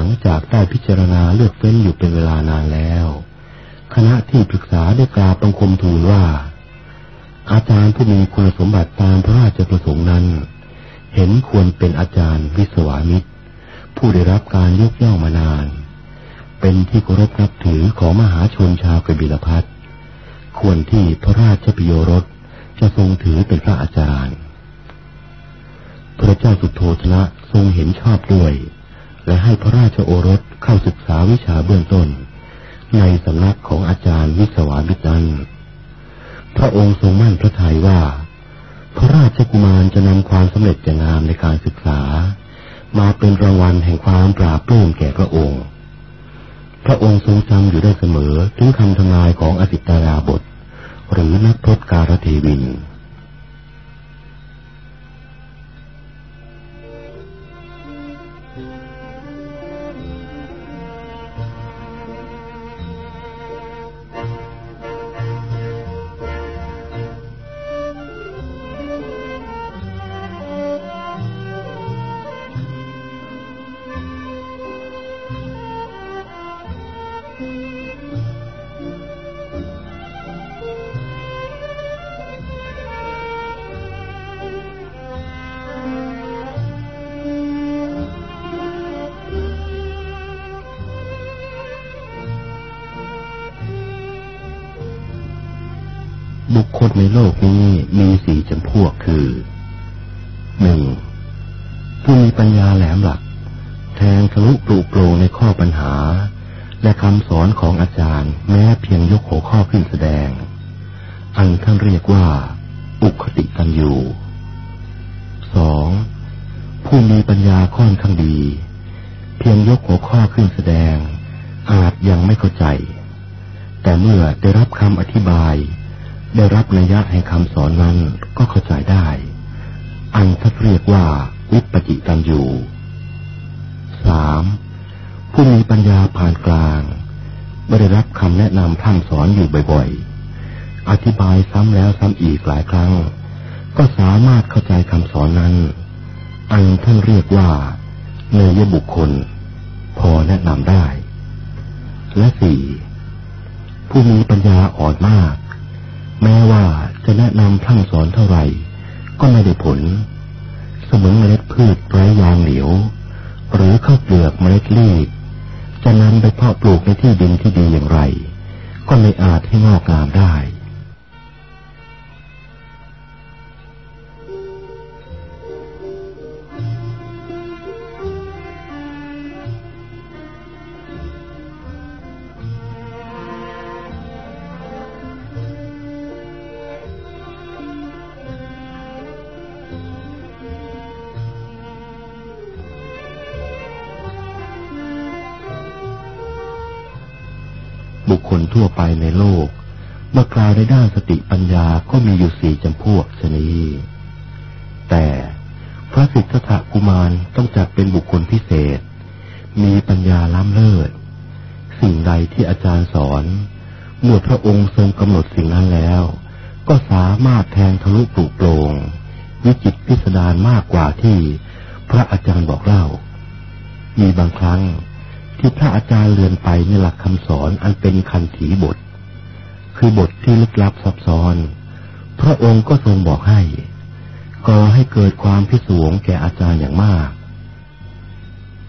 หลังจากได้พิจารณาเลือกเฟ้นอยู่เป็นเวลานานแล้ว คณะที่ปรึกษาได้กราบบังคมทูลว่า อาจารย์ผู้มีคุณสมบัติตามพระราชประสงค์นั้น เห็นควรเป็นอาจารย์วิศวามิตร ผู้ได้รับการยกย่องมานาน เป็นที่เคารพนับถือของมหาชนชาวกบิลพัทควรที่พระราชปิโยรสจะทรงถือเป็นพระอาจารย์ พระเจ้าสุโธทนะทรงเห็นชอบด้วย และให้พระราชโอรสเข้าศึกษาวิชาเบื้องต้น ในสำนักของอาจารย์วิศวามิตรนั้น พระองค์ทรงมั่นพระทัยว่า พระราชกุมารจะนำความสำเร็จอย่างงามในการศึกษา มาเป็นรางวัลแห่งความปราบปลื้มแก่พระองค์ พระองค์ทรงจำอยู่ได้เสมอถึงคำทำนายของอสิตาราบท หรือนักพจการเทวิน บุคคลในโลกนี้มีสี่จำพวกคือหนึ่งผู้มีปัญญาแหลมหลัก แทงทะลุปลุกโปรงในข้อปัญหา และคำสอนของอาจารย์ แม้เพียงยกหัวข้อขึ้นแสดง อันท่านเรียกว่า อุคติกันอยู่สองผู้มีปัญญาค่อนข้างดี เพียงยกหัวข้อขึ้นแสดง อาจยังไม่เข้าใจ แต่เมื่อได้รับคำอธิบาย ได้รับนัยยะแห่งคำสอนนั้นก็เข้าใจได้ อันทัดเรียกว่าวิปจิตันอยู่สามผู้มีปัญญาผ่านกลางไม่ได้รับคำแนะนำท่านสอนอยู่บ่อยๆ อธิบายซ้ำแล้วซ้ำอีกหลายครั้ง ก็สามารถเข้าใจคำสอนนั้น อันท่านเรียกว่าเนยบุคคล พอแนะนำได้ และสี่ผู้มีปัญญาอ่อนมาก แม้ว่าจะแนะนำพร่ำสอนเท่าไหร่ ก็ไม่ได้ผล เสมือนเมล็ดพืชไร้ยางเหลียว หรือข้าวเปลือกเมล็ดลีบจะนำไปเพาะปลูกในที่ดินที่ดีอย่างไร ก็ไม่อาจให้งอกงามได้ ทั่วไปในโลก เมื่อกล่าวในด้านสติปัญญาก็มีอยู่สี่จำพวกชนีแต่พระสิทธัตถกุมารต้องจัดเป็นบุคคลพิเศษ มีปัญญาล้ำเลิศ สิ่งใดที่อาจารย์สอน เมื่อพระองค์ทรงกำหนดสิ่งนั้นแล้ว ก็สามารถแทงทะลุปลุกโปร่งวิจิตพิสดารมากกว่าที่พระอาจารย์บอกเล่า มีบางครั้ง ที่พระอาจารย์เลือนไปในหลักคำสอนอันเป็นคันถีบท คือบทที่ลึกลับซับซ้อน พระองค์ก็ทรงบอกให้ก่อให้เกิดความพิศวงแก่อาจารย์อย่างมาก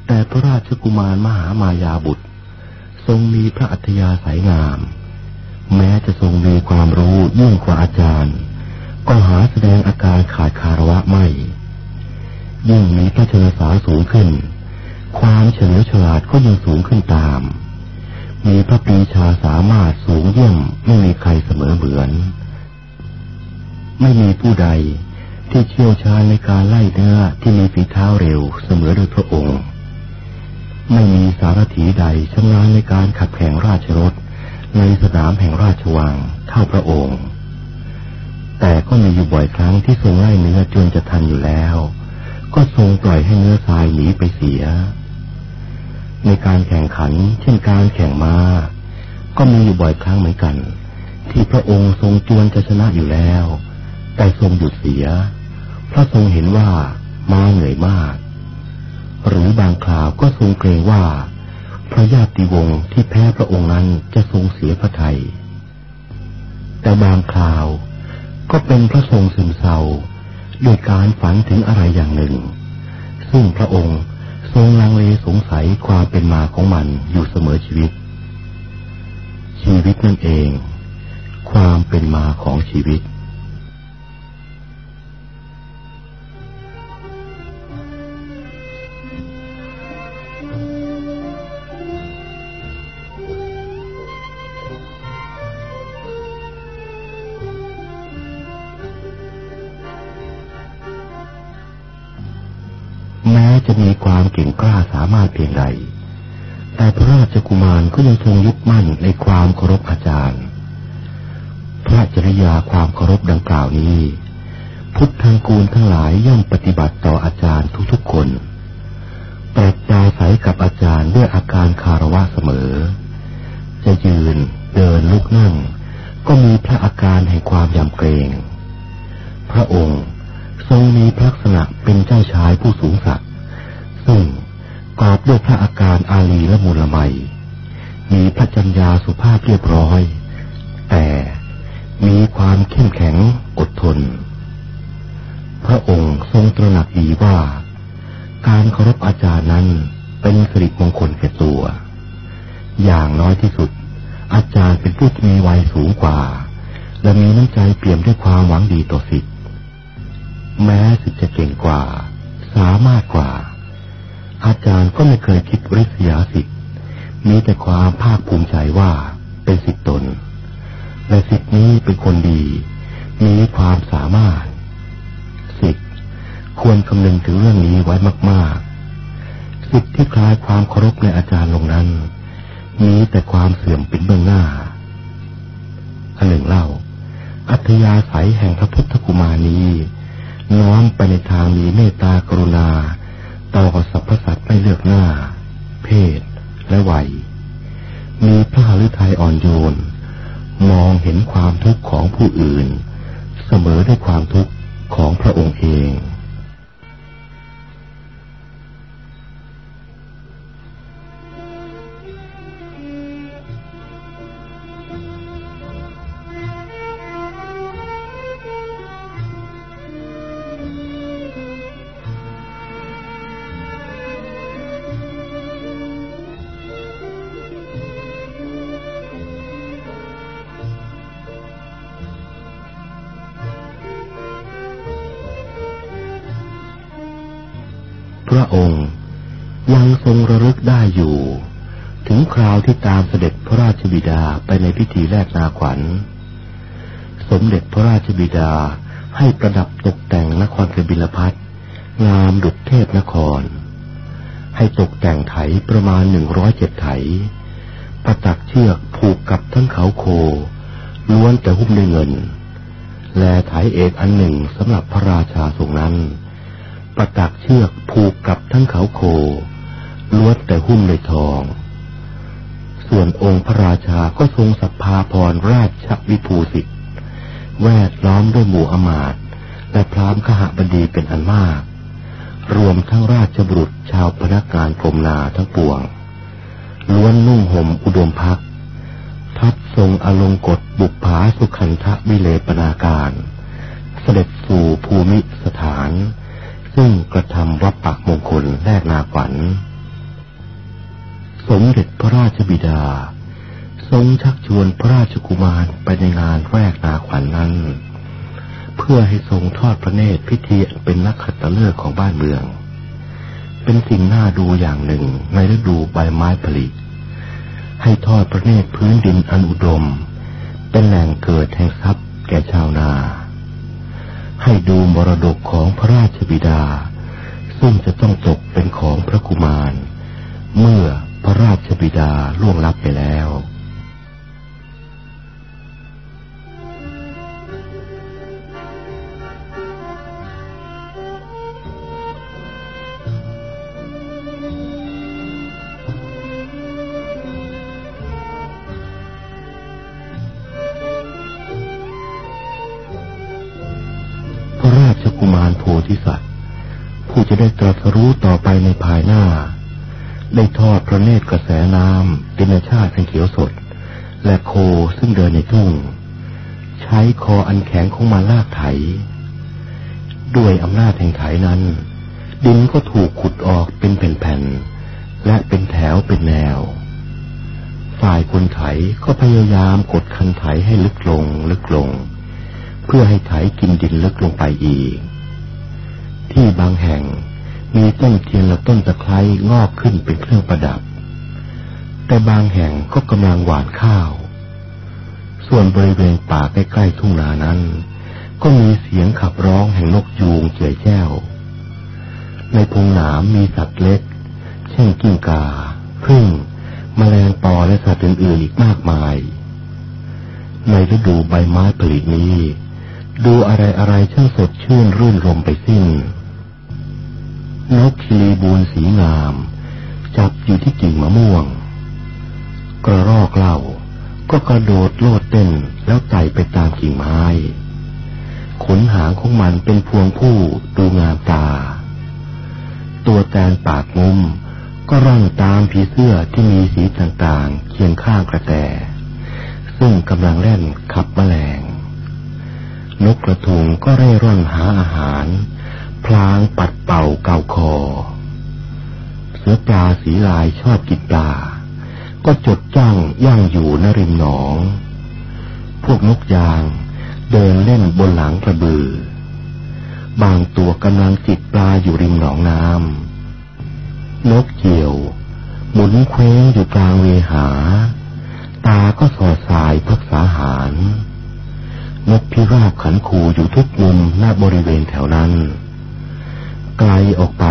แต่พระราชกุมารมหามายาบุตร ทรงมีพระอัธยาศัยงาม แม้จะทรงมีความรู้ยิ่งกว่าอาจารย์ ก็หาแสดงอาการขาดคารวะไม่ ยิ่งมีพระชนสาสูงขึ้น ความเฉลียวฉลาดก็ยังสูงขึ้นตาม มีพระปีชาสามารถสูงเยี่ยมไม่มีใครเสมอเหมือน ไม่มีผู้ใดที่เชี่ยวชาญในการไล่เนื้อที่มีฝีเท้าเร็วเสมอโดยพระองค์ ไม่มีสารถีใดชำนาญในการขับแข่งราชรถในสนามแห่งราชวังเท่าพระองค์ แต่ก็มีอยู่บ่อยครั้งที่ทรงไล่เนื้อจนจะทันอยู่แล้ว ก็ทรงปล่อยให้เนื้อทรายหนีไปเสีย ในการแข่งขัน เช่นการแข่งมา้าก็มีอยู่บ่อยครั้งเหมือนกัน ที่พระองค์ทรงจวนจะชนะอยู่แล้ว แต่ทรงหยุดเสีย เพราะทรงเห็นว่าม้าเหนื่อยมาก หรือบางคราวก็ทรงเกรงว่าพระญาติวงศ์ที่แพ้พระองค์นั้นจะทรงเสียพระทยัยแต่บางคราวก็เป็นพระทรงซึมเศร้าด้วยการฝันถึงอะไรอย่างหนึ่ง ซึ่งพระองค์ ทรงลังเลสงสัยความเป็นมาของมันอยู่เสมอชีวิต ชีวิตนั่นเอง ความเป็นมาของชีวิต จะมีความเก่งกล้าสามารถเพียงใด แต่พระราชกุมารก็ยังทรงยึดมั่นในความเคารพอาจารย์ พระจริยาความเคารพดังกล่าวนี้ พุทธังกูลทั้งหลายย่อมปฏิบัติต่ออาจารย์ทุกๆคนปรับดาใสกับอาจารย์ด้วยอาการคารวะเสมอ จะยืนเดินลุกนั่ง ก็มีพระอาการแห่งความยำเกรง พระองค์ทรงมีลักษณะเป็นเจ้าชายผู้สูงศักดิ์ ซึ่งกอบด้วยพระอาการอาลีและมูลไมมีพระจัญญาสุภาพเรียบร้อย แต่มีความเข้มแข็งอดทน พระองค์ทรงตระหนักดีว่า การเคารพอาจารย์นั้นเป็นสิริมงคลแก่ตัว อย่างน้อยที่สุด อาจารย์เป็นผู้ที่มีวัยสูงกว่า และมีน้ำใจเปี่ยมด้วยความหวังดีต่อสิทธิ์แม้สิทธิ์จะเก่งกว่า สามารถกว่า อาจารย์ก็ไม่เคยคิดริษยาสิทธิ์มีแต่ความภาคภูมิใจว่าเป็นสิทธิตน และสิทธินี้เป็นคนดี มีความสามารถ สิทธิ์ควรคำนึงถึงเรื่องนี้ไว้มาก ๆ สิทธิ์ที่คลายความเคารพในอาจารย์ลงนั้น มีแต่ความเสื่อมเป็นเบื้องหน้าอันหนึ่งเล่า อัธยาศัยแห่งพระพุทธกุมานี้ น้อมไปในทางมีเมตตากรุณา ต่อสรรพสัตว์ไม่เลือกหน้า เพศ และวัย มีพระฤทัยอ่อนโยน มองเห็นความทุกข์ของผู้อื่น เสมอด้วยความทุกข์ของพระองค์เอง พระองค์ ยังทรงระลึกได้อยู่ ถึงคราวที่ตามเสด็จพระราชบิดาไปในพิธีแรกนาขวัญ สมเด็จพระราชบิดาให้ประดับตกแต่งนครกบิลพัทงามดุจเทพนคร ให้ตกแต่งไถประมาณหนึ่งร้อยเจ็ดไถประตักเชือกผูกกับทั้งเขาโค ล้วนแต่หุ้มด้วยเงิน และไถเอกอันหนึ่งสำหรับพระราชาทรงนั้น ประตักเชือกผูกกับทั้งเขาโคล้วนแต่หุ้มในทอง ส่วนองค์พระราชาก็ทรงสัพพาพรราชวิภูสิทธิ์แวดล้อมด้วยหมู่อมาตและพรามขหบดีเป็นอันมาก รวมทั้งราชบุรุษชาวพนักงานกรมนาทั้งปวง ล้วนนุ่งห่มอุดมพัก ทัดทรงอลงกฎบุปผาสุขันธวิเลปนาการ เสด็จสู่ภูมิสถาน ซึ่งกระทำวัปปักมงคลแรกนาขวัญ สมเด็จพระราชบิดา ทรงชักชวนพระราชกุมารไปในงานแรกนาขวัญนนั้น เพื่อให้ทรงทอดพระเนตรพิธีเป็นนักขัตฤกษ์ของบ้านเมือง เป็นสิ่งน่าดูอย่างหนึ่งในฤดูใบไม้ผลิให้ทอดพระเนตรพื้นดินอันอุดม เป็นแหล่งเกิดแห่งทรัพย์แก่ชาวนา ให้ดูมรดกของพระราชบิดา ซึ่งจะต้องตกเป็นของพระกุมาร เมื่อพระราชบิดาล่วงลับไปแล้ว ได้ตรัสรู้ต่อไปในภายหน้า ได้ทอดพระเนตรกระแสน้ำดินชาติอันเขียวสด และโคซึ่งเดินในทุ่ง ใช้คออันแข็งของมันลากไถ ด้วยอำนาจแห่งไถนั้น ดินก็ถูกขุดออกเป็นแผ่นๆและเป็นแถวเป็นแนว ฝ่ายคนไถก็พยายามกดคันไถให้ลึกลงลึกลง เพื่อให้ไถกินดินลึกลงไปอีกที่บางแห่ง มีต้นเทียนและต้นตะไคร้งอกขึ้นเป็นเครื่องประดับ แต่บางแห่งก็กำลังหวานข้าว ส่วนบริเวณป่าใกล้ๆทุ่งนานั้น ก็มีเสียงขับร้องแห่งนกยูงเจือยแจ้ว ในพงหนามมีสัตว์เล็ก เช่นกิ้งกาพึ่งมแมลงปอและสัตว์อื่นๆอีกมากมาย ในฤดูใบไม้ผลินี้ ดูอะไรอะไรช่างสดชื่นรื่นรมไปสิ้น นกคิรีบูนสีงาม จับอยู่ที่กิ่งมะม่วง กระรอกเล่าก็กระโดดโลดเต้นแล้วไต่ไปตามกิ่งไม้ ขนหางของมันเป็นพวงผู้ดูงามตา ตัวแตนปากงุมก็ร่องตามผีเสื้อที่มีสีต่างๆ เคียงข้างกระแต ซึ่งกำลังเล่นขับแมลง นกกระทุงก็เร่ร่อนหาอาหาร พลางปัดเป่าเกาคอ เสือปลาสีลายชอบกินปลา ก็จดจ้องย่างอยู่นริมหนอง พวกนกยางเดินเล่นบนหลังกระบือ บางตัวกำลังจิกปลาอยู่ริมหนองน้ำนกเกี่ยว หมุนเคว้งอยู่กลางเวหา ตาก็สอดสายพักษาหารนกพิราบขันคูอยู่ทุกมุมหน้าบริเวณแถวนั้น ไกลออกไป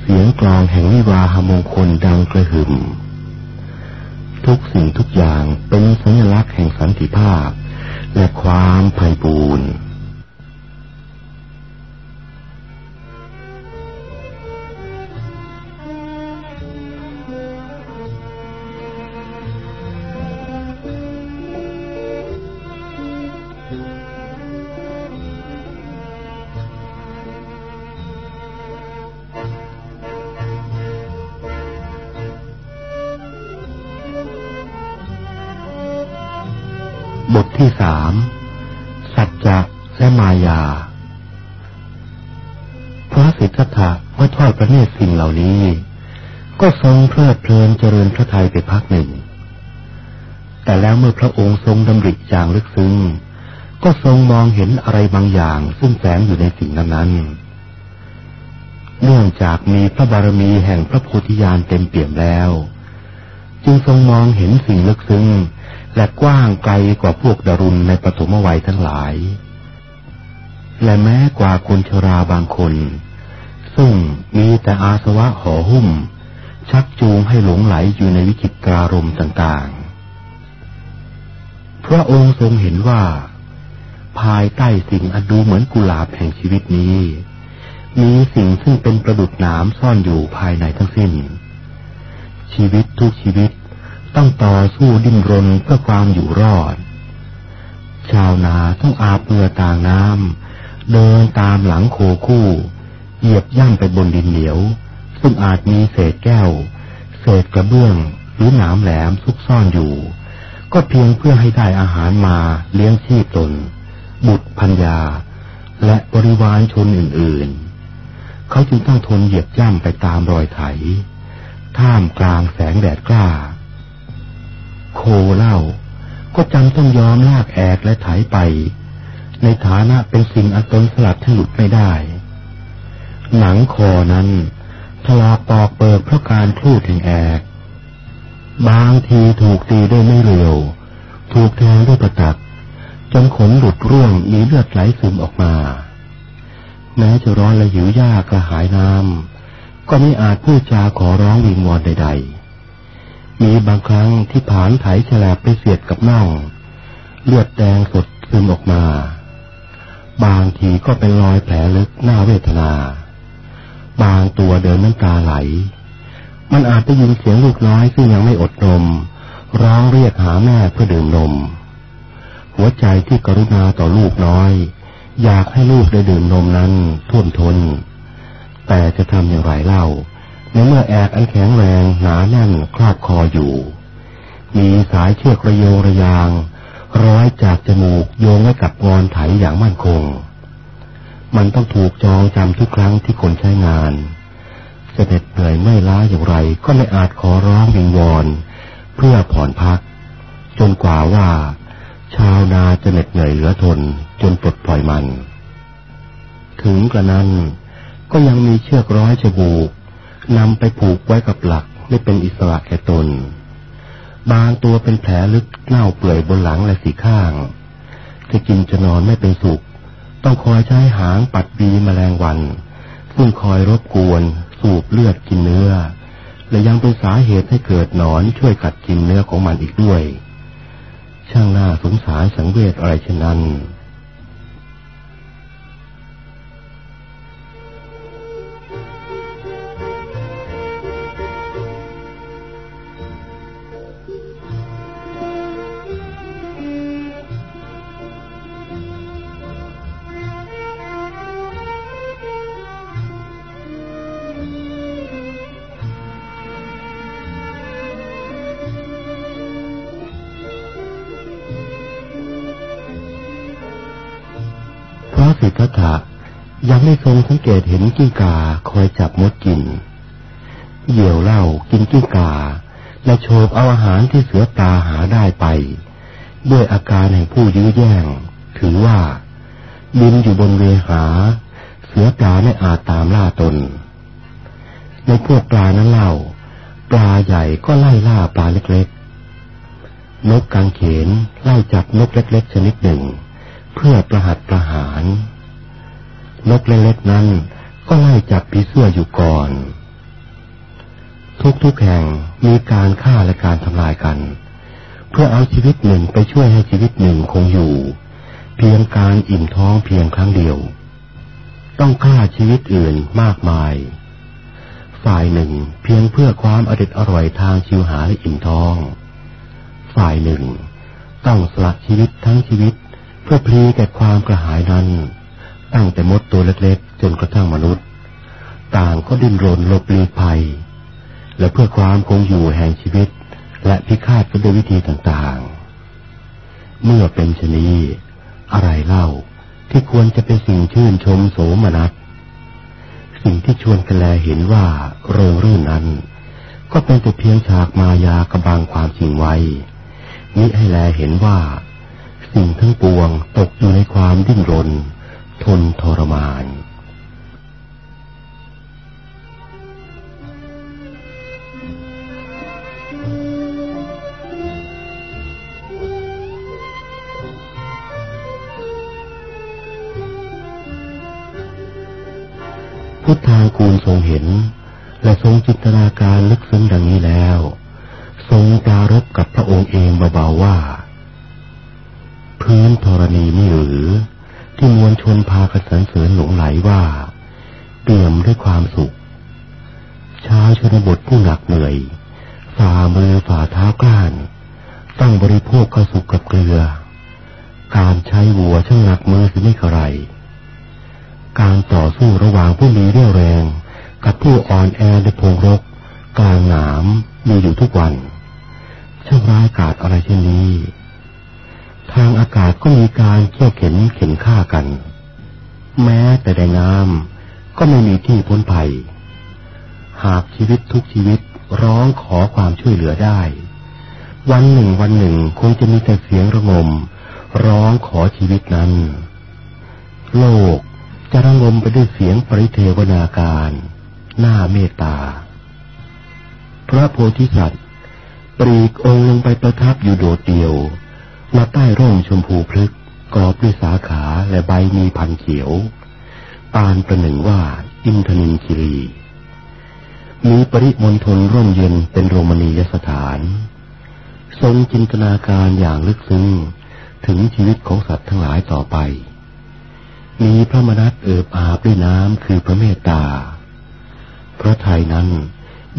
เสียงกลองแห่งวิวาหมงคลดังกระหึ่ม ทุกสิ่งทุกอย่างเป็นสัญลักษณ์แห่งสันติภาพ และความไพ่บูรณ์ ที่สามสัจจะและมายา พระสิทธัตถะเมื่อทอดพระเนตรสิ่งเหล่านี้ ก็ทรงเพลิดเพลินเจริญพระทัยไปพักหนึ่ง แต่แล้วเมื่อพระองค์ทรงดำริอย่างลึกซึ้ง ก็ทรงมองเห็นอะไรบางอย่างซึ่งแฝงอยู่ในสิ่งนั้นๆเนื่องจากมีพระบารมีแห่งพระโพธิญาณเต็มเปี่ยมแล้ว จึงทรงมองเห็นสิ่งลึกซึ้ง และกว้างไกลกว่าพวกดารุณในปฐมวัยทั้งหลาย และแม้กว่าคนชราบางคน ซึ่งมีแต่อาสวะห่อหุ้ม ชักจูงให้หลงไหลอยู่ในวิจิตรารมต่างๆ พระองค์ทรงเห็นว่า ภายใต้สิ่งอันดูเหมือนกุหลาบแห่งชีวิตนี้ มีสิ่งซึ่งเป็นประดุจหนามซ่อนอยู่ภายในทั้งสิ้น ชีวิตทุกชีวิต ต้องต่อสู้ดิ้นรนเพื่อความอยู่รอด ชาวนาต้องอาเปือต่างน้ำเดินตามหลังโคคู่ เหยียบย่ำไปบนดินเหนียว ซึ่งอาจมีเศษแก้ว เศษกระเบื้องหรือหนามแหลมซุกซ่อนอยู่ ก็เพียงเพื่อให้ได้อาหารมาเลี้ยงชีพตน บุตรพัญญา และบริวารชนอื่นๆ เขาจึงต้องทนเหยียบย่ำไปตามรอยไถ ท่ามกลางแสงแดดกล้า โคเล่า ก็จำต้องยอมลากแอกและไถไป ในฐานะเป็นสิ่งอันตนสลัดที่หลุดไม่ได้ หนังคอนั้นถลอกปอกเปิดเพราะการคลูดแห่งแอก บางทีถูกตีด้วยไม่เร็ว ถูกแทงด้วยประตักจนขนหลุดร่วงมีเลือดไหลซึมออกมา แม้จะร้อนและหิวยากกระหายน้ำก็ไม่อาจพูดจาขอร้องวิงวอนใด ๆ มีบางครั้งที่ผานไถฉลบไปเสียดกับน่องเลือดแดงสดซึมออกมา บางทีก็เป็นรอยแผลลึกหน้าเวทนา บางตัวเดินน้ำตาไหล มันอาจได้ยินเสียงลูกน้อยซึ่งยังไม่อดนม ร้องเรียกหาแม่เพื่อดื่มนม หัวใจที่กรุณาต่อลูกน้อย อยากให้ลูกได้ดื่มนมนั้นท่วมทน แต่จะทำอย่างไรเล่า ในเมื่อแอกอันแข็งแรงหนาแน่นครอบคออยู่ มีสายเชือกระโยงระยาง ร้อยจากจมูกโยงไว้กับงอนไถอย่างมั่นคง มันต้องถูกจองจำทุกครั้งที่คนใช้งานเสด็จเหนื่อยไม่ล้าอย่างไร ก็ไม่อาจขอร้องวิงวอนเพื่อผ่อนพัก จนกว่าว่า ชาวนาจะเหน็ดเหนื่อยเหลือทนจนปลดปล่อยมัน ถึงกระนั้นก็ยังมีเชือกร้อยจบูก นำไปผูกไว้กับหลักไม่เป็นอิสระแก่ตน บางตัวเป็นแผลลึกเน่าเปื่อยบนหลังและสีข้างจะกินจะนอนไม่เป็นสุข ต้องคอยใช้หางปัดบีมแมลงวัน ซึ่งคอยรบกวน สูบเลือดกินเนื้อ และยังเป็นสาเหตุให้เกิดหนอนช่วยกัดกินเนื้อของมันอีกด้วย ช่างน่าสงสารสังเวชอะไรเช่นนั้น ไม่ทรงสังเกตเห็นกิ้งกาคอยจับมดกิน เหยี่ยวเล้ากินกิ้งกา และโฉบเอาอาหารที่เสือตาหาได้ไป ด้วยอาการแห่งผู้ยื้อแย่ง ถือว่าบินอยู่บนเวหา เสือปลาไม่อาจตามล่าตน ในพวกปลานั้นเล่า ปลาใหญ่ก็ไล่ล่าปลาเล็กๆ นกกางเขนไล่จับนกเล็กๆ ชนิดหนึ่ง เพื่อประหัตประหาร นกเล็กๆนั้น ก็ไล่จับผีเสื้ออยู่ก่อน ทุกๆแห่งมีการฆ่าและการทำลายกัน เพื่อเอาชีวิตหนึ่งไปช่วยให้ชีวิตหนึ่งคงอยู่ เพียงการอิ่มท้องเพียงครั้งเดียว ต้องฆ่าชีวิตอื่นมากมาย ฝ่ายหนึ่งเพียงเพื่อความอริดอร่อยทางชิวหาและอิ่มท้อง ฝ่ายหนึ่งต้องสละชีวิตทั้งชีวิตเพื่อพลีแก่ความกระหายนั้น ตั้งแต่มดตัวเล็กๆ จนกระทั่งมนุษย์ ต่างก็ดิ้นรนหลบหลีภัย และเพื่อความคงอยู่แห่งชีวิต และพิฆาตกันด้วยวิธีต่างๆ เมื่อเป็นชนีอะไรเล่าที่ควรจะเป็นสิ่งชื่นชมโสมนัสสิ่งที่ชวนกันแลเห็นว่าเริงรื่นนั้น ก็เป็นแต่เพียงฉากมายากระบังความจริงไว้นี้ให้แลเห็นว่า สิ่งทั้งปวงตกอยู่ในความดิ้นรน ทนทรมาน พุทธากูลทรงเห็น และทรงจินตนาการลึกซึ้งดังนี้แล้ว ทรงปรารบกับพระองค์เองเบาๆว่า พื้นธรณีนี่หรือ ที่มวลชนพากันสรรเสริญหลงไหลว่าเปี่ยมด้วยความสุข ชาวชนบทผู้หนักเหนื่อย ฝ่ามือฝ่าเท้ากล้านต้องบริโภคกระสุกกับเกลือ การใช้วัวช่างหนักมือสิไม่กระไรการต่อสู้ระหว่างผู้มีเรี่ยวแรง กับผู้อ่อนแอในพงรก กลางหนามมีอยู่ทุกวันช่างร้ายกาจอะไรเช่นนี้ ทางอากาศก็มีการเขี่ยวเข็นเข็นฆ่ากัน แม้แต่ในน้ำก็ไม่มีที่พ้นภัย หากชีวิตทุกชีวิตร้องขอความช่วยเหลือได้ วันหนึ่งวันหนึ่งคงจะมีแต่เสียงระงม ร้องขอชีวิตนั้น โลกจะระงมไปด้วยเสียงปริเทวนาการหน้าเมตตา พระโพธิสัตว์ปรีกองลงไปประทับอยู่โดดเดี่ยว มาใต้ร่มชมพูพลึกกอบด้วยสาขาและใบมีพันเขียว ปานประหนึ่งว่าอินทนินคิรี มีปริมณฑลร่มเย็นเป็นโรมณียสถาน ทรงจินตนาการอย่างลึกซึ้งถึงชีวิตของสัตว์ทั้งหลายต่อไป มีพระมนัตเอิบอาบด้วยน้ำคือพระเมตตา พระไทยนั้น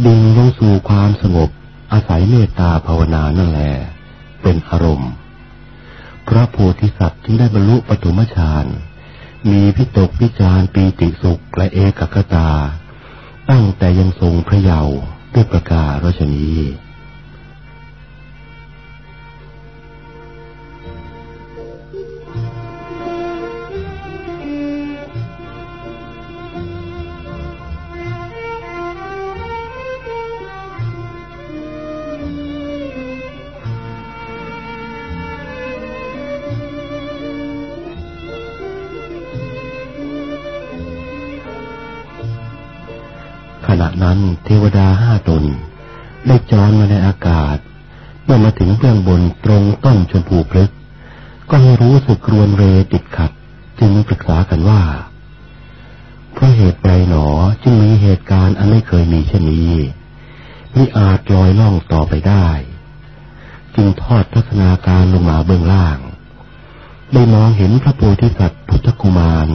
ดิ่งลงสู่ความสงบอาศัยเมตตาภาวนานั่นแหละเป็นอารมณ์ พระโพธิสัตว์จึงได้บรรลุปฐมฌาน มีพิตกพิจารปีติสุขและเอกคตา ตั้งแต่ยังทรงพระเยาว์ด้วยประกาศรชนี้ จรมาในอากาศ เมื่อมาถึงเบื้องบนตรงต้นชมพูพลึกก็ให้รู้สึกรวนเรติดขัด จึงปรึกษากันว่า เพราะเหตุไรหนอจึงมีเหตุการณ์อันไม่เคยมีเช่นนี้มิอาจลอยล่องต่อไปได้ จึงทอดทัศนาการลงมาเบื้องล่าง ได้มองเห็นพระโพธิสัตว์พุทธกุมาร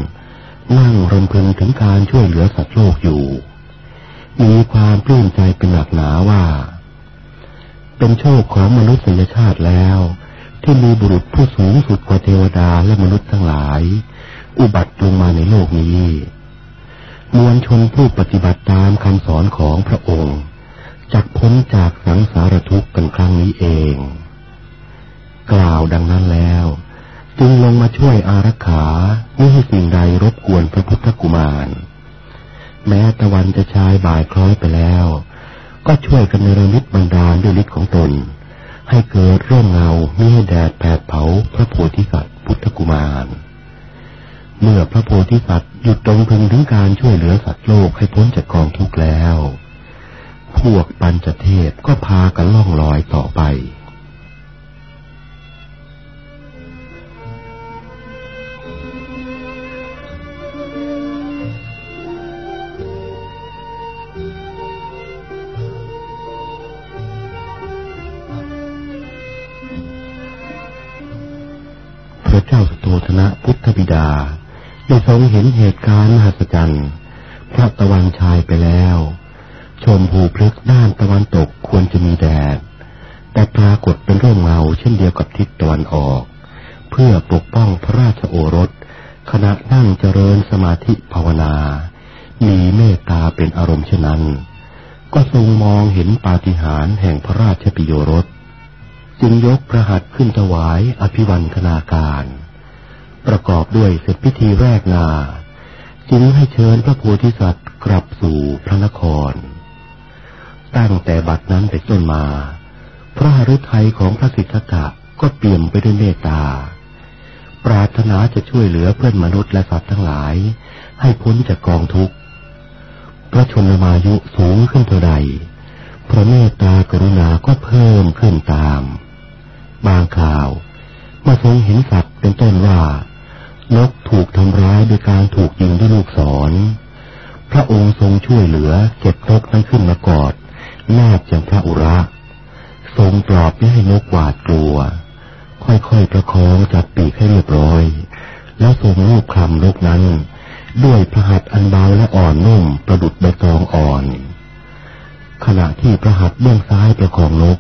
นั่งรำพึงถึงการช่วยเหลือสัตว์โลกอยู่ มีความปลื้มใจเป็นหนักหนาว่า เป็นโชคของมนุษยชาติแล้ว ที่มีบุรุษผู้สูงสุดกว่าเทวดาและมนุษย์ทั้งหลาย อุบัติลงมาในโลกนี้ มวลชนผู้ปฏิบัติตามคำสอนของพระองค์จักพ้นจากสังสารทุกข์กันครั้งนี้เอง กล่าวดังนั้นแล้ว จึงลงมาช่วยอารักขาไม่ให้สิ่งใดรบกวนพระพุทธกุมาร แม้ตะวันจะชายบ่ายคล้อยไปแล้ว ก็ช่วยกันในระมิดบันดาลด้วยฤทธิ์ของตน ให้เกิดร่มเงาไม่ให้แดดแผดเผาพระโพธิสัตว์พุทธกุมาร เมื่อพระโพธิสัตว์หยุดตรงพึงถึงการช่วยเหลือสัตว์โลกให้พ้นจากกองทุกข์แล้ว พวกปัญจเทพก็พากันล่องลอยต่อไป บิดา ได้ทรงเห็นเหตุการณ์มหัศจรรย์พระตะวันชายไปแล้ว ชมภูพลึกด้านตะวันตกควรจะมีแดด แต่ปรากฏเป็นร่มเงาเช่นเดียวกับทิศตะวันออก เพื่อปกป้องพระราชโอรส ขณะนั่งเจริญสมาธิภาวนา มีเมตตาเป็นอารมณ์เช่นนั้น ก็ทรงมองเห็นปาฏิหาริย์แห่งพระราชปิโยรสจึงยกพระหัตขึ้นถวายอภิวันคณาการ ประกอบด้วยเสร็จพิธีแรกนา จึงให้เชิญพระโพธิสัตว์กลับสู่พระนคร ตั้งแต่บัดนั้นไปต้นมา พระฤทัยของพระสิทธัตถะก็เปี่ยมไปด้วยเมตตา ปรารถนาจะช่วยเหลือเพื่อนมนุษย์และสัตว์ทั้งหลาย ให้พ้นจากกองทุกข์ พระชนมายุสูงขึ้นเท่าใด พระเมตตากรุณาก็เพิ่มขึ้นตาม บางคราวเมื่อทรงเห็นสัตว์เป็นต้นว่า นกถูกทำร้ายโดยการถูกยิงด้วยลูกศร พระองค์ทรงช่วยเหลือเก็บนกนั้นขึ้นมากอดแนบอย่างพระอุระ ทรงปลอบไม่ให้นกหวาดกลัว ค่อยๆประคองจัดปีกให้เรียบร้อย แล้วทรงรูปคลำนกนั้น ด้วยพระหัตถ์อันเบาและอ่อนนุ่มประดุดใบตองอ่อน ขณะที่พระหัตถ์เบื้องซ้ายประคองนก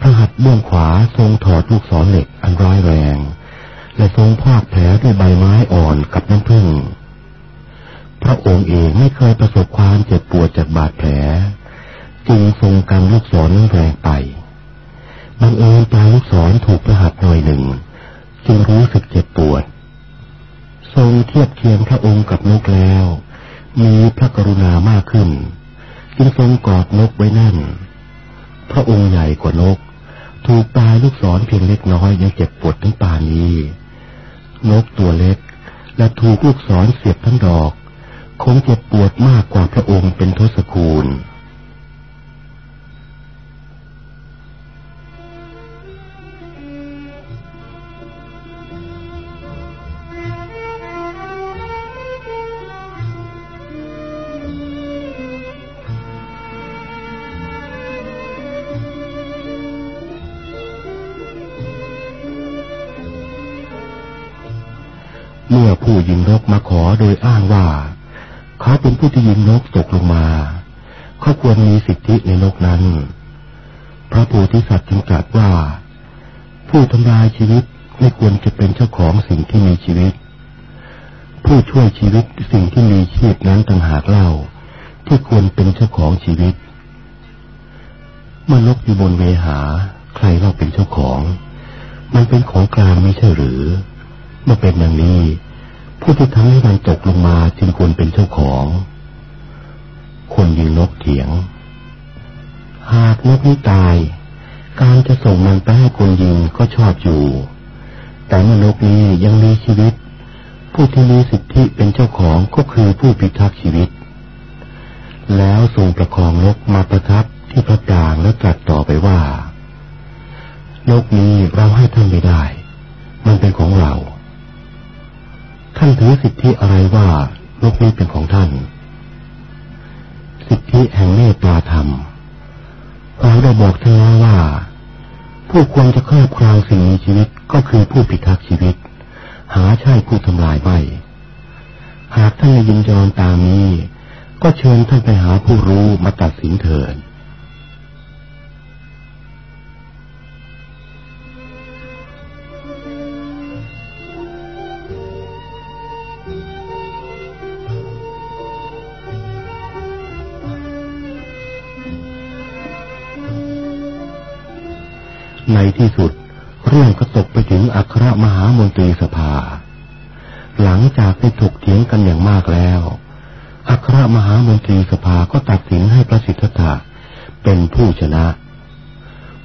พระหัตถ์เบื้องขวาทรงถอดลูกศรเหล็กอันร้ายแรง และทรงพากแผลด้วยใบไม้อ่อนกับน้ำผึ้งพระองค์เองไม่เคยประสบความเจ็บปวดจากบาดแผล จึงทรงกำลูกศรนั้นแรงไปบังเอิญปลายลูกศรถูกประหัตหน่อยหนึ่ง จึงรู้สึกเจ็บปวด ทรงเทียบเคียงพระองค์กับนกแล้ว มีพระกรุณามากขึ้น จึงทรงกอดนกไว้แน่น พระองค์ใหญ่กว่านก ถูกปลายลูกศรเพียงเล็กน้อยยังเจ็บปวดถึงป่านนี้ นกตัวเล็ก และถูกลูกศรเสียบทั้งดอก คงเจ็บปวดมากกว่าพระองค์เป็นทศคูณ ผู้ยิงนกมาขอโดยอ้างว่า เขาเป็นผู้ที่ยิงนกตกลงมา เขาควรมีสิทธิในนกนั้น พระโพธิสัตว์จึงตรัสว่า ผู้ทำลายชีวิตไม่ควรจะเป็นเจ้าของสิ่งที่มีชีวิต ผู้ช่วยชีวิตสิ่งที่มีชีพนั้นต่างหากเล่า ที่ควรเป็นเจ้าของชีวิต เมื่อนกอยู่บนเวหา ใครเล่าเป็นเจ้าของ มันเป็นของกลางไม่ใช่หรือเมื่อเป็นอย่างนี้ ผู้ที่ทำให้มันตกลงมาจึงควรเป็นเจ้าของ คนยิงนกเถียง หากนกนี้ตาย การจะส่งมันไปให้คนยิงก็ชอบอยู่ แต่เมื่อนกนี้ยังมีชีวิต ผู้ที่มีสิทธิเป็นเจ้าของก็คือผู้พิทักษ์ชีวิต แล้วทรงประคองนกมาประทับที่พระปรางและตรัสต่อไปว่า นกนี้เราให้ท่านไม่ได้ มันเป็นของเรา ท่านถือสิทธิอะไรว่านกนี้เป็นของท่าน สิทธิแห่งเมตตาธรรมเราได้บอกท่านแล้วว่า ผู้ควรจะครอบครองสิ่งมีชีวิตก็คือผู้พิทักษ์ชีวิต หาใช่ผู้ทำลายไม่หากท่านยินยอมตามนี้ ก็เชิญท่านไปหาผู้รู้มาตัดสินเถิด ในที่สุด เรื่องก็ตกไปถึงอัครมหามนตรีสภา หลังจากได้ถกเถียงกันอย่างมากแล้ว อัครมหามนตรีสภาก็ตัดสินให้พระสิทธัตถะเป็นผู้ชนะ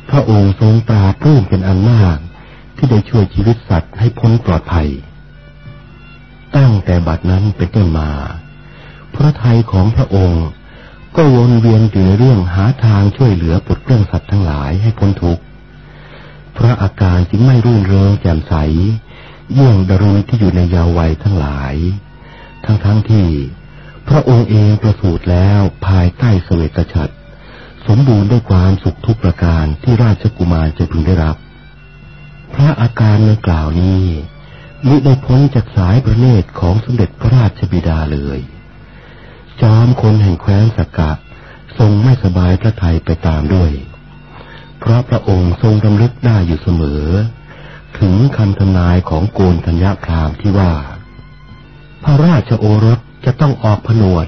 พระองค์ทรงปราบปลื้มเป็นอันมากที่ได้ช่วยชีวิตสัตว์ให้พ้นปลอดภัย ตั้งแต่บัดนั้นเป็นต้นมา พระทัยของพระองค์ก็วนเวียนอยู่ในเรื่องหาทางช่วยเหลือปลดเปลื้องสัตว์ทั้งหลายให้พ้นทุกข์ พระอาการจึงไม่รุ่งเรืองแจ่มใส เยี่ยงดรุณที่อยู่ในยาววัยทั้งหลาย ทั้งๆทที่ พระองค์เองประสูติแล้วภายใต้เสวตฉัตรสมบูรณ์ด้วยความสุขทุกประการที่ราชกุมารจะพึงได้รับ พระอาการในกล่าวนี้มิได้พ้นจากสายประเนตรของสมเด็จพระราชบิดาเลย จอมคนแห่งแคว้นสกกะทรงไม่สบายพระทัยไปตามด้วย เพราะพระองค์ทรงรำลึกได้อยู่เสมอ ถึงคำทำนายของโกนธัญญาพรามที่ว่า พระราชโอรสจะต้องออกผนวด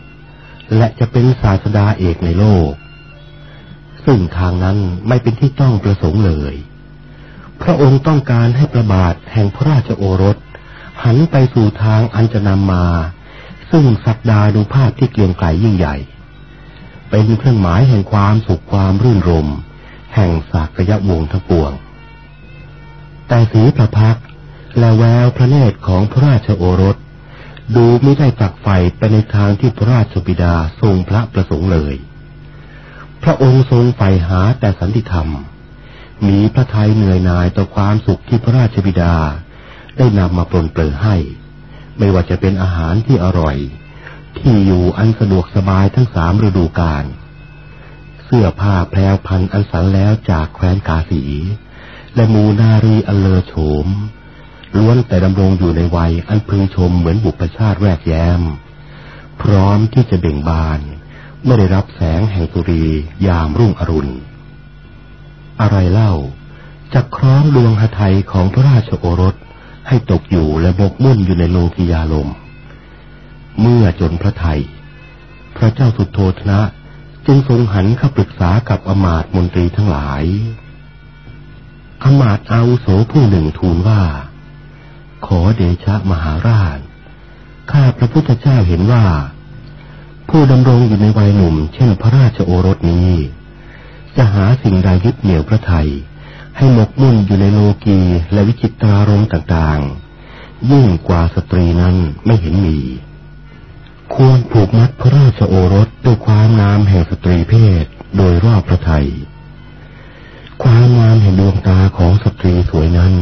และจะเป็นศาสดาเอกในโลก ซึ่งทางนั้นไม่เป็นที่ต้องประสงค์เลย พระองค์ต้องการให้ประบาทแห่งพระราชโอรส หันไปสู่ทางอันจะนำมา ซึ่งสักดาดูภาพที่เกลียงไกลยิ่งใหญ่ เป็นเครื่องหมายแห่งความสุขความรื่นรมย์ แห่งสากยวงทั้งปวง แต่สีพระพักและแววพระเนตรของพระราชโอรส ดูไม่ได้จักไฟไปในทางที่พระราชบิดาทรงพระประสงค์เลย พระองค์ทรงใฝ่หาแต่สันติธรรม มีพระทัยเหนื่อยหน่ายต่อความสุขที่พระราชบิดาได้นำมาปลนเปลือให้ ไม่ว่าจะเป็นอาหารที่อร่อย ที่อยู่อันสะดวกสบายทั้งสามฤดูกาล เสื้อผ้าแพรวพันอันสันแล้วจากแคว้นกาสี และมูนารีอันเลอโฉม ล้วนแต่ดำรงอยู่ในวัยอันพึงชมเหมือนบุพชาติแวกแย้ม พร้อมที่จะเบ่งบาน เมื่อได้รับแสงแห่งสุรียามรุ่งอรุณ อะไรเล่าจะคล้องดวงหทัยของพระราชโอรสให้ตกอยู่และบกมุ่นอยู่ในโลกิยาลม เมื่อจนพระไทย พระเจ้าสุดโทธนะ จึงทรงหันเข้าปรึกษากับอมาตมนตรีทั้งหลาย อมาตอาวุโสผู้หนึ่งทูลว่า ขอเดชะมหาราช ข้าพระพุทธเจ้าเห็นว่า ผู้ดำรงอยู่ในวัยหนุ่ม เช่นพระราชโอรสนี้ จะหาสิ่งใดยึดเหนี่ยวพระไทยให้หมกมุ่นอยู่ในโลกีและวิจิตรารมต่างๆ ยิ่งกว่าสตรีนั้นไม่เห็นมี ควรผูกมัดพระราชโอรสด้วยความงามแห่งสตรีเพศโดยรอบพระไทย ความงามแห่งดวงตาของสตรีสวยนั้น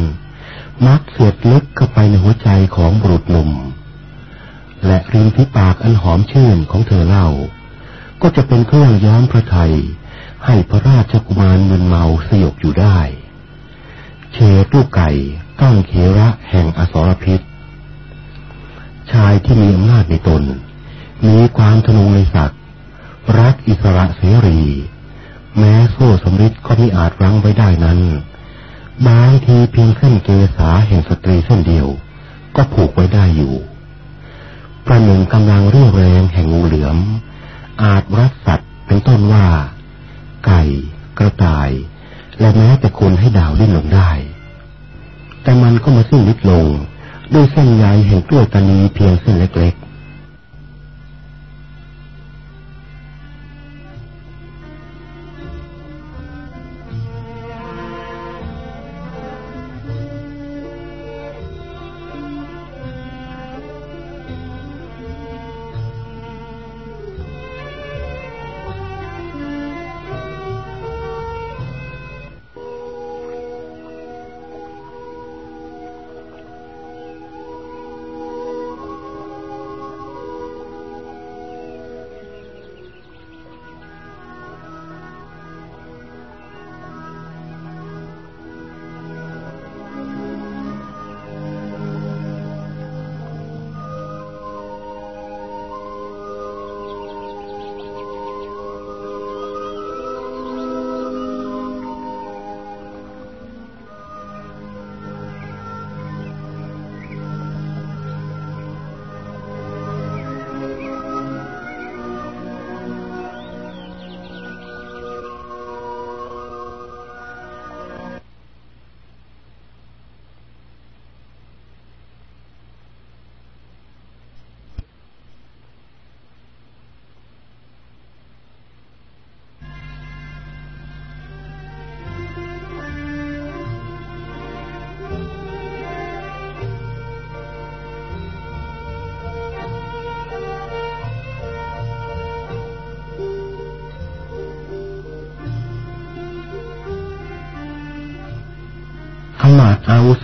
มักเสียดลึกเข้าไปในหัวใจของบุรุษหนุ่ม และริมที่ปากอันหอมชื่นของเธอเล่า ก็จะเป็นเครื่องย้อมพระไทย ให้พระราชกุมารมึนเมาสยบอยู่ได้ เชตุไก่ต้องเขระแห่งอสรพิษ ชายที่มีอำนาจในตน มีความทนุในสัตว์รักอิสระเสรี แม้โซ่สมฤทธิ์ก็มิอาจรั้งไว้ได้นั้นบางทีเพียงเส้นเกษาแห่งสตรีเส้นเดียว ก็ผูกไว้ได้อยู่ ประหนึ่งกำลังเรี่ยวแรงแห่งงูเหลือม อาจรัดสัตว์เป็นต้นว่า ไก่ กระต่าย และแม้แต่คนให้ดาวดิ้นลงได้ แต่มันก็มาสิ้นฤทธิ์ลง ด้วยเส้นใยแห่งกล้วยตานีเพียงเส้นเล็ก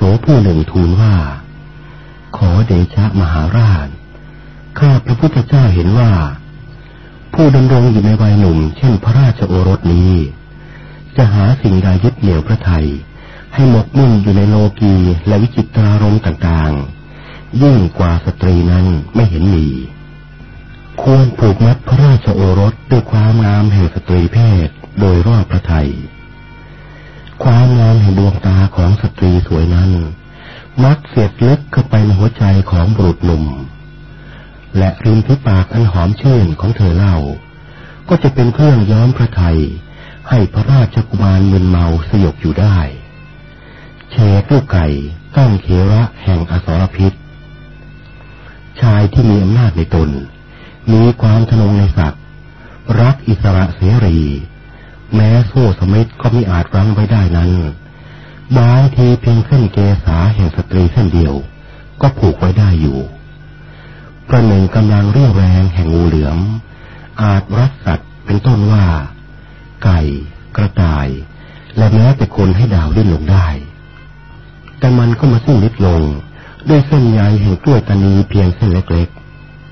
สผู้หนึ่งทูลว่า ขอเดชะมหาราช ข้าพระพุทธเจ้าเห็นว่า ผู้ดำรงอยู่ในวัยหนุ่ม เช่นพระราชโอรสนี้ จะหาสิ่งใดยึดเหนี่ยวพระไทย ให้หมกมุ่นอยู่ในโลกีและวิจิตรารมต่างๆ ยิ่งกว่าสตรีนั้นไม่เห็นมี ควรผูกมัดพระราชโอรสด้วยความงามแห่งสตรีเพศโดยรอบพระไทย ความงามแห่งดวงตาของสตรีสวยนั้น มักเสียดลึกเข้าไปในหัวใจของบุรุษหนุ่ม และริมที่ปากอันหอมชื่นของเธอเล่า ก็จะเป็นเครื่องย้อมพระไทย ให้พระราชกุมารมึนเมาสยบอยู่ได้เชกลูกไก่ตั้งเขระแห่งอสรพิษ ชายที่มีอำนาจในตน มีความทนงในสัตว์ รักอิสระเสรี แม้โซ่สมิธก็ไม่อาจรั้งไว้ได้นั้น บางทีเพียงเส้นเกษาแห่งสตรีเส้นเดียว ก็ผูกไว้ได้อยู่ประหนึ่งกำลังเรี่ยวแรงแห่งงูเหลือม อาจรัดสัตว์เป็นต้นว่า ไก่ กระต่าย และแม้แต่คนให้ดาวดิ้นลงได้ แต่มันก็มาสิ้นฤทธิ์ลงด้วยเส้นใยแห่งกล้วยตานีเพียงเส้นเล็ก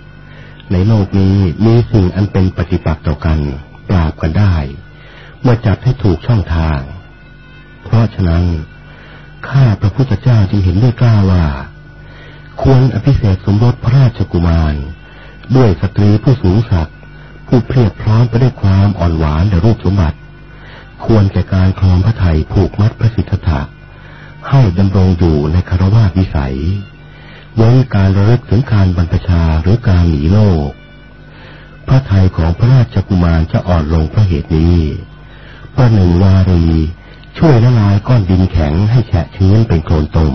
ๆ ในโลกนี้มีสิ่งอันเป็นปฏิปักษ์ต่อกัน ปราบกันได้ มื่อจัดให้ถูกช่องทาง เพราะฉะนั้น ข้าพระพุทธเจ้าจึงเห็นด้วยกล้าว่า ควรอภิเษกสมรสพระราชกุมาร ด้วยสตรีผู้สูงศักดิ์ผู้เพียบพร้อมไปด้วยความอ่อนหวานและรูปสมบัติ ควรแก่การคลองพระไทยผูกมัดพระสิทธะให้ดำรงอยู่ในคารวะวิสัยเว้นการระลึกถึงการบรรพชาหรือการหนีโลก พระไทยของพระราชกุมารจะอ่อนลงเพราะเหตุนี้ ประหนึ่งวารี ช่วยละลายก้อนดินแข็งให้แฉะชื้นเป็นโคลนตุ่ม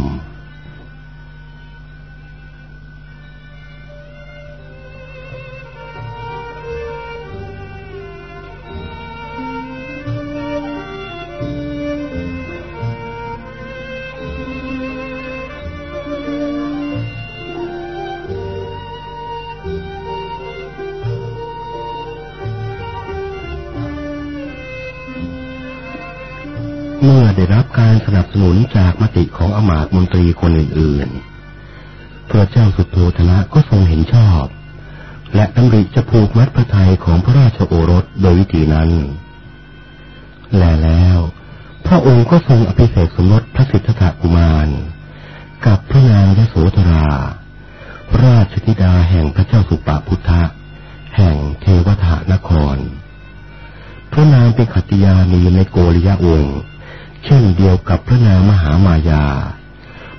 ของอมาตรีคนอื่นๆ พระเจ้าสุโธธนะก็ทรงเห็นชอบ และดำริจะผูกมัดพระทัยของพระราชโอรสโดยวิธีนั้น แลแล้ว พระองค์ก็ทรงอภิเษกสมรสพระสิทธัตถกุมาร กับพระนางยโสธรา ราชธิดาแห่งพระเจ้าสุปาพุทธะแห่งเทวทานคร พระนางเป็นขัตติยานีในโกริยะวงศ์ เช่นเดียวกับพระนางมหามายา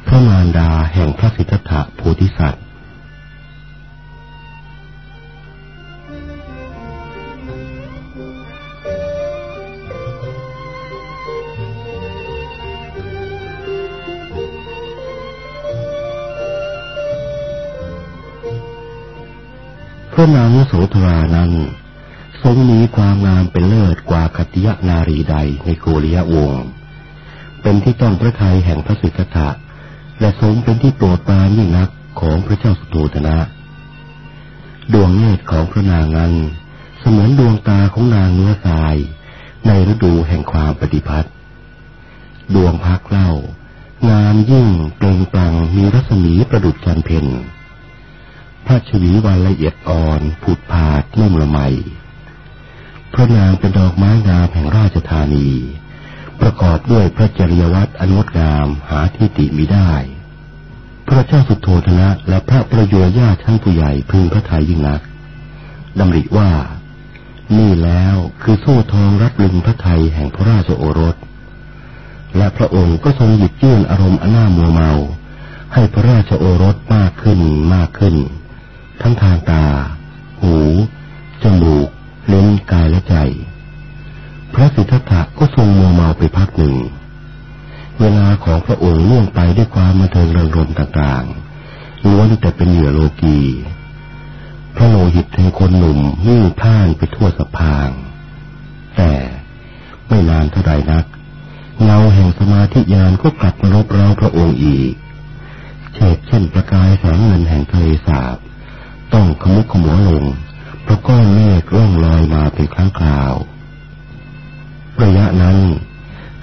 พระมารดาแห่งพระสิทธัตถะโพธิสัตว์พระนางโสธรานั้นทรงมีความงามเป็นเลิศกว่ากติยนารีใดในโกริยวงศ์ เป็นที่ต้องพระทัยแห่งพระสิทธัตถะและทรงเป็นที่โปรดปรานยิ่งนักของพระเจ้าสุโธธนะ ดวงเนตรของพระนางนั้นเสมือนดวงตาของนางเนื้อทราย ในฤดูแห่งความปฏิพัทธ์ดวงพักเล่างามยิ่งเปล่งปลั่งมีรัศมีประดุจจันเพนพระชวีวันละเอียดอ่อน ผุดผาดนุ่มละไมพระนางเป็นดอกไม้งามแห่งราชธานี ประกอบด้วยพระจริยวัตรอนงดงามหาที่ติมิได้ พระเจ้าสุโธธนะและพระประโยชน์ญาชั้นผู้ใหญ่พึงพระทัยยิ่งนักดำริว่า นี่แล้วคือโซ่ทองรับลึงพระไทยแห่งพระราชโอรส และพระองค์ก็ทรงหยิบยื่นอารมณ์อนามัวเมา ให้พระราชโอรสมากขึ้นมากขึ้น ทั้งทางตา หู จมูก ลิ้น กายและใจ พระสิทธัตถะก็ทรงมัวเมาไปพักหนึ่ง เวลาของพระองค์ล่วงไปด้วยความมาเทิงเริงรมต่างๆล้วนแต่เป็นเหยื่อโลกีพระโลหิตแห่งคนหนุ่มวิ่งพ่านไปทั่วสะพาง แต่ไม่นานเท่าใดนักเงาแห่งสมาธิญาณก็กลับมารบเร้าพระองค์อีกเช่นเช่นประกายแสงเงินแห่งทะเลสาบ ต้องขมุกขมัวลงเพราะก้อนเมฆร่องลอยมาเป็นครั้งคราว ระยะนั้น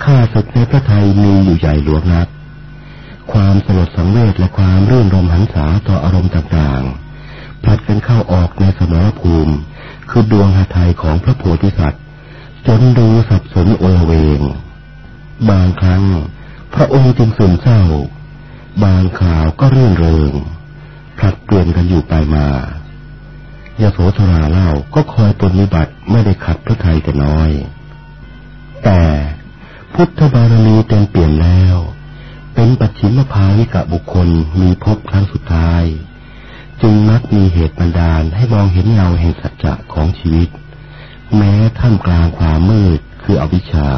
ข้าศึกในพระไทยมีอยู่ใหญ่หลวงนัก ความสลดสังเวชและความรื่นรมหันษาต่ออารมณ์ต่างๆผลัดกันเข้าออกในสมรภูมิ คือดวงหทัยของพระโพธิสัตว์ จนดูสับสนโอเวง บางครั้ง พระองค์จึงสึมเศร้า บางข่าวก็เรื่นเริงผลัดเปลี่ยนกันอยู่ไปมายโสธราเล่าก็คอยปฏิบัติไม่ได้ขัดพระไทยแต่น้อย พุทธบารมีเต็มเปลี่ยนแล้ว เป็นปัจฉิมภาวิกะบุคคลมีพบครั้งสุดท้าย จึงมักมีเหตุบันดาลให้มองเห็นเงาแห่งสัจจะของชีวิต แม้ท่ามกลางความมืดคืออวิชชา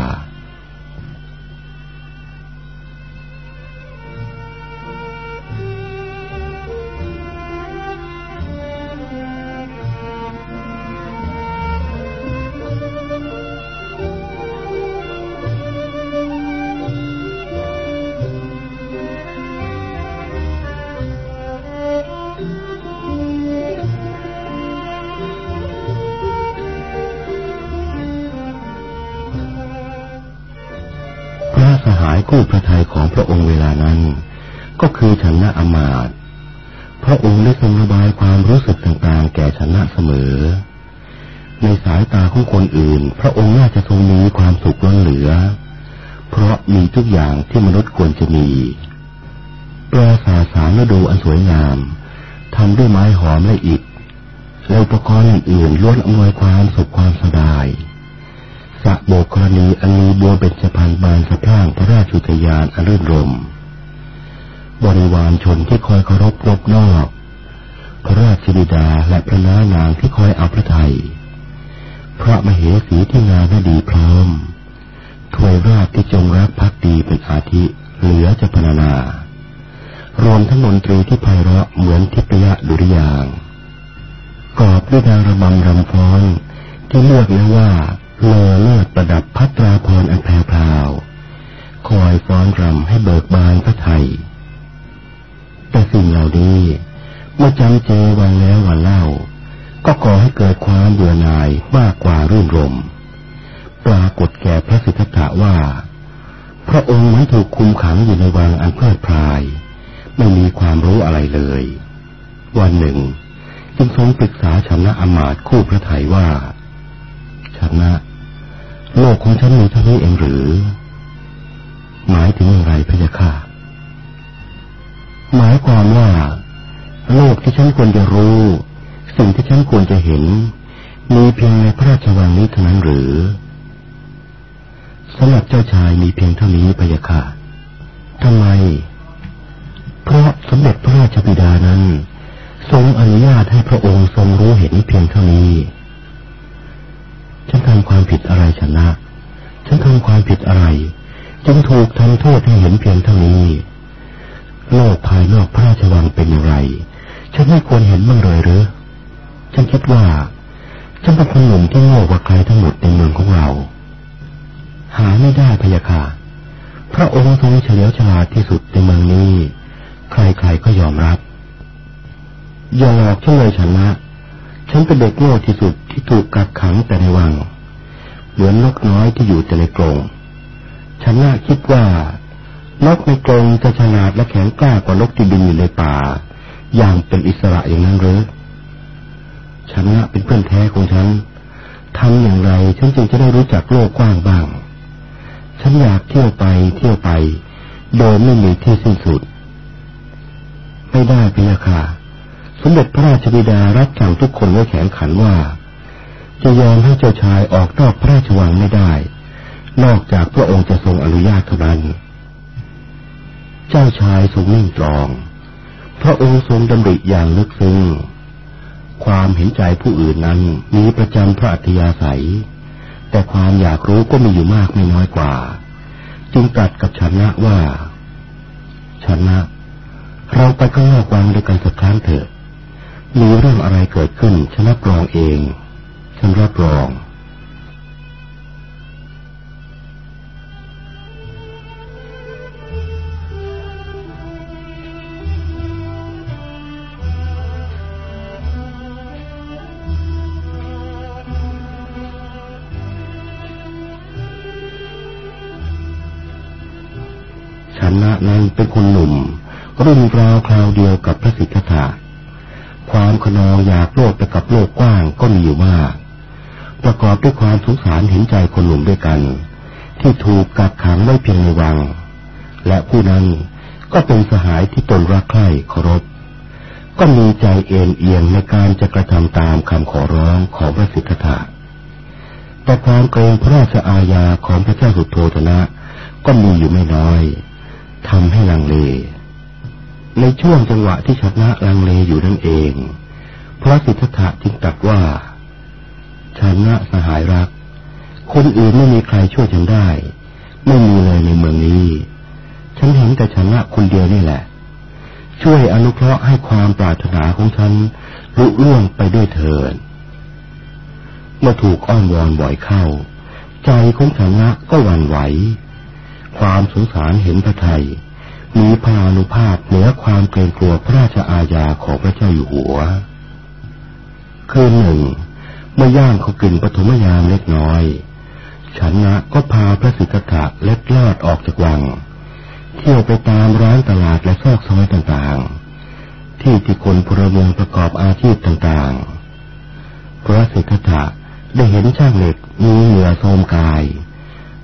พระองค์เวลานั้น ก็คือชนะอมาตพระองค์ได้ทรงระบายความรู้สึกต่างๆ แก่ชนะเสมอ ในสายตาของคนอื่น พระองค์น่าจะทรงมีความสุขล้นเหลือ เพราะมีทุกอย่างที่มนุษย์ควรจะมีปราสาสารและดูอันสวยงามทำด้วยไม้หอมและอิฐและอุปกรณ์อื่นๆล้วนอำนวยความสุขความสบาย สะโบกกรณีอันมีบัวเบ็จพันบานสะพร่างพระราชุทยานอันรื่นรม บริวารชนที่คอยเคารพรบนอก พระราชบิดาและพระนานางที่คอยเอาพระไทย พระมเหสีที่งานดีพร้อมถวยราชที่จงรักภักดีเป็นอาทิเหลือจะพรรณนารวมทั้งมนตรีที่ไพเราะเหมือนทิพยะดุริยางกอบด้วยดางระบำรำฟ้อนที่เลือกแล้วว่า เลอเลิศประดับพัตราพรอันแพรพราว คอยฟ้อนรำให้เบิกบานพระไทย แต่สิ่งเหล่านี้เมื่อจำเจวันแล้ววันเล่า ก็ก่อให้เกิดความเบื่อหน่ายมากกว่ารื่นรม ปรากฏแก่พระสิทธัตถะว่า พระองค์มันถูกคุมขังอยู่ในวังอันเพลิดพรายไม่มีความรู้อะไรเลย วันหนึ่ง จึงทรงปรึกษาชนะอมาตคู่พระไทยว่าชนะ โลกของฉันมีเท่านี้เองหรือ หมายถึงอย่างไรพระยาค่ะ หมายความว่า โลกที่ฉันควรจะรู้ สิ่งที่ฉันควรจะเห็น มีเพียงในพระราชวังนี้เท่านั้นหรือสำหรับเจ้าชายมีเพียงเท่านี้พยะค่ะทำไม เพราะสมเด็จพระราชบิดานั้น ทรงอนุญาตให้พระองค์ทรงรู้เห็นเพียงเท่านี้ ฉันทำความผิดอะไรชนะ ฉันทำความผิดอะไร จึงถูกทำโทษให้เห็นเพียงเท่านี้ โลกภายนอกพระราชวังเป็นอย่างไร ฉันไม่ควรเห็นบ้างเลยหรือ ฉันคิดว่า ฉันเป็นคนหนุ่มที่โง่กว่าใครทั้งหมดในเมืองของเรา หาไม่ได้พยาค่ะ พระองค์ทรงเฉลียวฉลาดที่สุดในเมืองนี้ ใครๆก็ยอมรับอย่าหลอกฉันเลยฉันนะ ฉันเป็นเด็กโง่ที่สุดที่ถูกกักขังแต่ในวัง เหมือนนกน้อยที่อยู่แต่ในกรงฉันน่าคิดว่านกในกรงจะฉลาดและแข็งกล้ากว่านกที่บินอยู่ในป่า อย่างเป็นอิสระอย่างนั้นหรือ ฉันน่ะเป็นเพื่อนแท้ของฉันทำอย่างไรฉันจึงจะได้รู้จักโลกกว้างบ้าง ฉันอยากเที่ยวไปเที่ยวไป โดยไม่มีที่สิ้นสุด ไม่ได้พยาค่ะ มเด็จพระราชบิดารับสั่งทุกคนไว้แข็งขันว่า จะยอมให้เจ้าชายออกนอกพระราชวังไม่ได้ นอกจากพระองค์จะทรงอนุญาตเท่านั้น เจ้าชายทรงนิ่งตรอง พระองค์ทรงดำริอย่างลึกซึ้งความเห็นใจผู้อื่นนั้นมีประจำพระอัธยาศัย แต่ความอยากรู้ก็มีอยู่มากไม่น้อยกว่า จึงตรัสกับชนะว่าชนะ เราไปข้างนอกวังด้วยกันสักครั้งเถอะ มีเรื่องอะไรเกิดขึ้นฉันรับรองเอง ฉันรับรองนะนั้นเป็นคนหนุ่มรุ่นราวคราวเดียวกับพระสิทธัตถะ ความขนองอยากโลกไปกับโลกกว้างก็มีอยู่มาก ประกอบด้วยความสงสารเห็นใจคนหนุ่มด้วยกัน ที่ถูกกักขังไว้เพียงในวัง และผู้นั้นก็เป็นสหายที่ตนรักใคร่เคารพ ก็มีใจเอ็นเอียงในการจะกระทำตามคำขอร้องของพระสิทธัตถะแต่ความเกรงพระราชอาญาของพระเจ้าสุโธธนะ ก็มีอยู่ไม่น้อยทำให้ลังเล ในช่วงจังหวะที่ชนะลังเลอยู่นั่นเอง พระสิทธัตถะจึงตรัสว่าชนะสหายรัก คนอื่นไม่มีใครช่วยฉันได้ ไม่มีเลยในเมืองนี้ ฉันเห็นแต่ชนะคนเดียวนี่แหละ ช่วยอนุเคราะห์ให้ความปรารถนาของฉันลุล่วงไปด้วยเถิดเมื่อถูกอ้อนวอนบ่อยเข้า ใจของชนะก็หวั่นไหว ความสงสารเห็นพระไทย มีพานุภาพเหนือความเกรงกลัวพระราชอาญาของพระเจ้าอยู่หัว คืนหนึ่ง เมื่อย่างเขากินปฐมยามเล็กน้อยฉันนะก็พาพระสิทธัตถะเล็ดลอดออกจากวัง เที่ยวไปตามร้านตลาดและซอกซอยต่างๆ ที่ที่คนพลเมืองประกอบอาชีพต่างๆ พระสิทธัตถะได้เห็นช่างเหล็กมีเหงื่อโทมกาย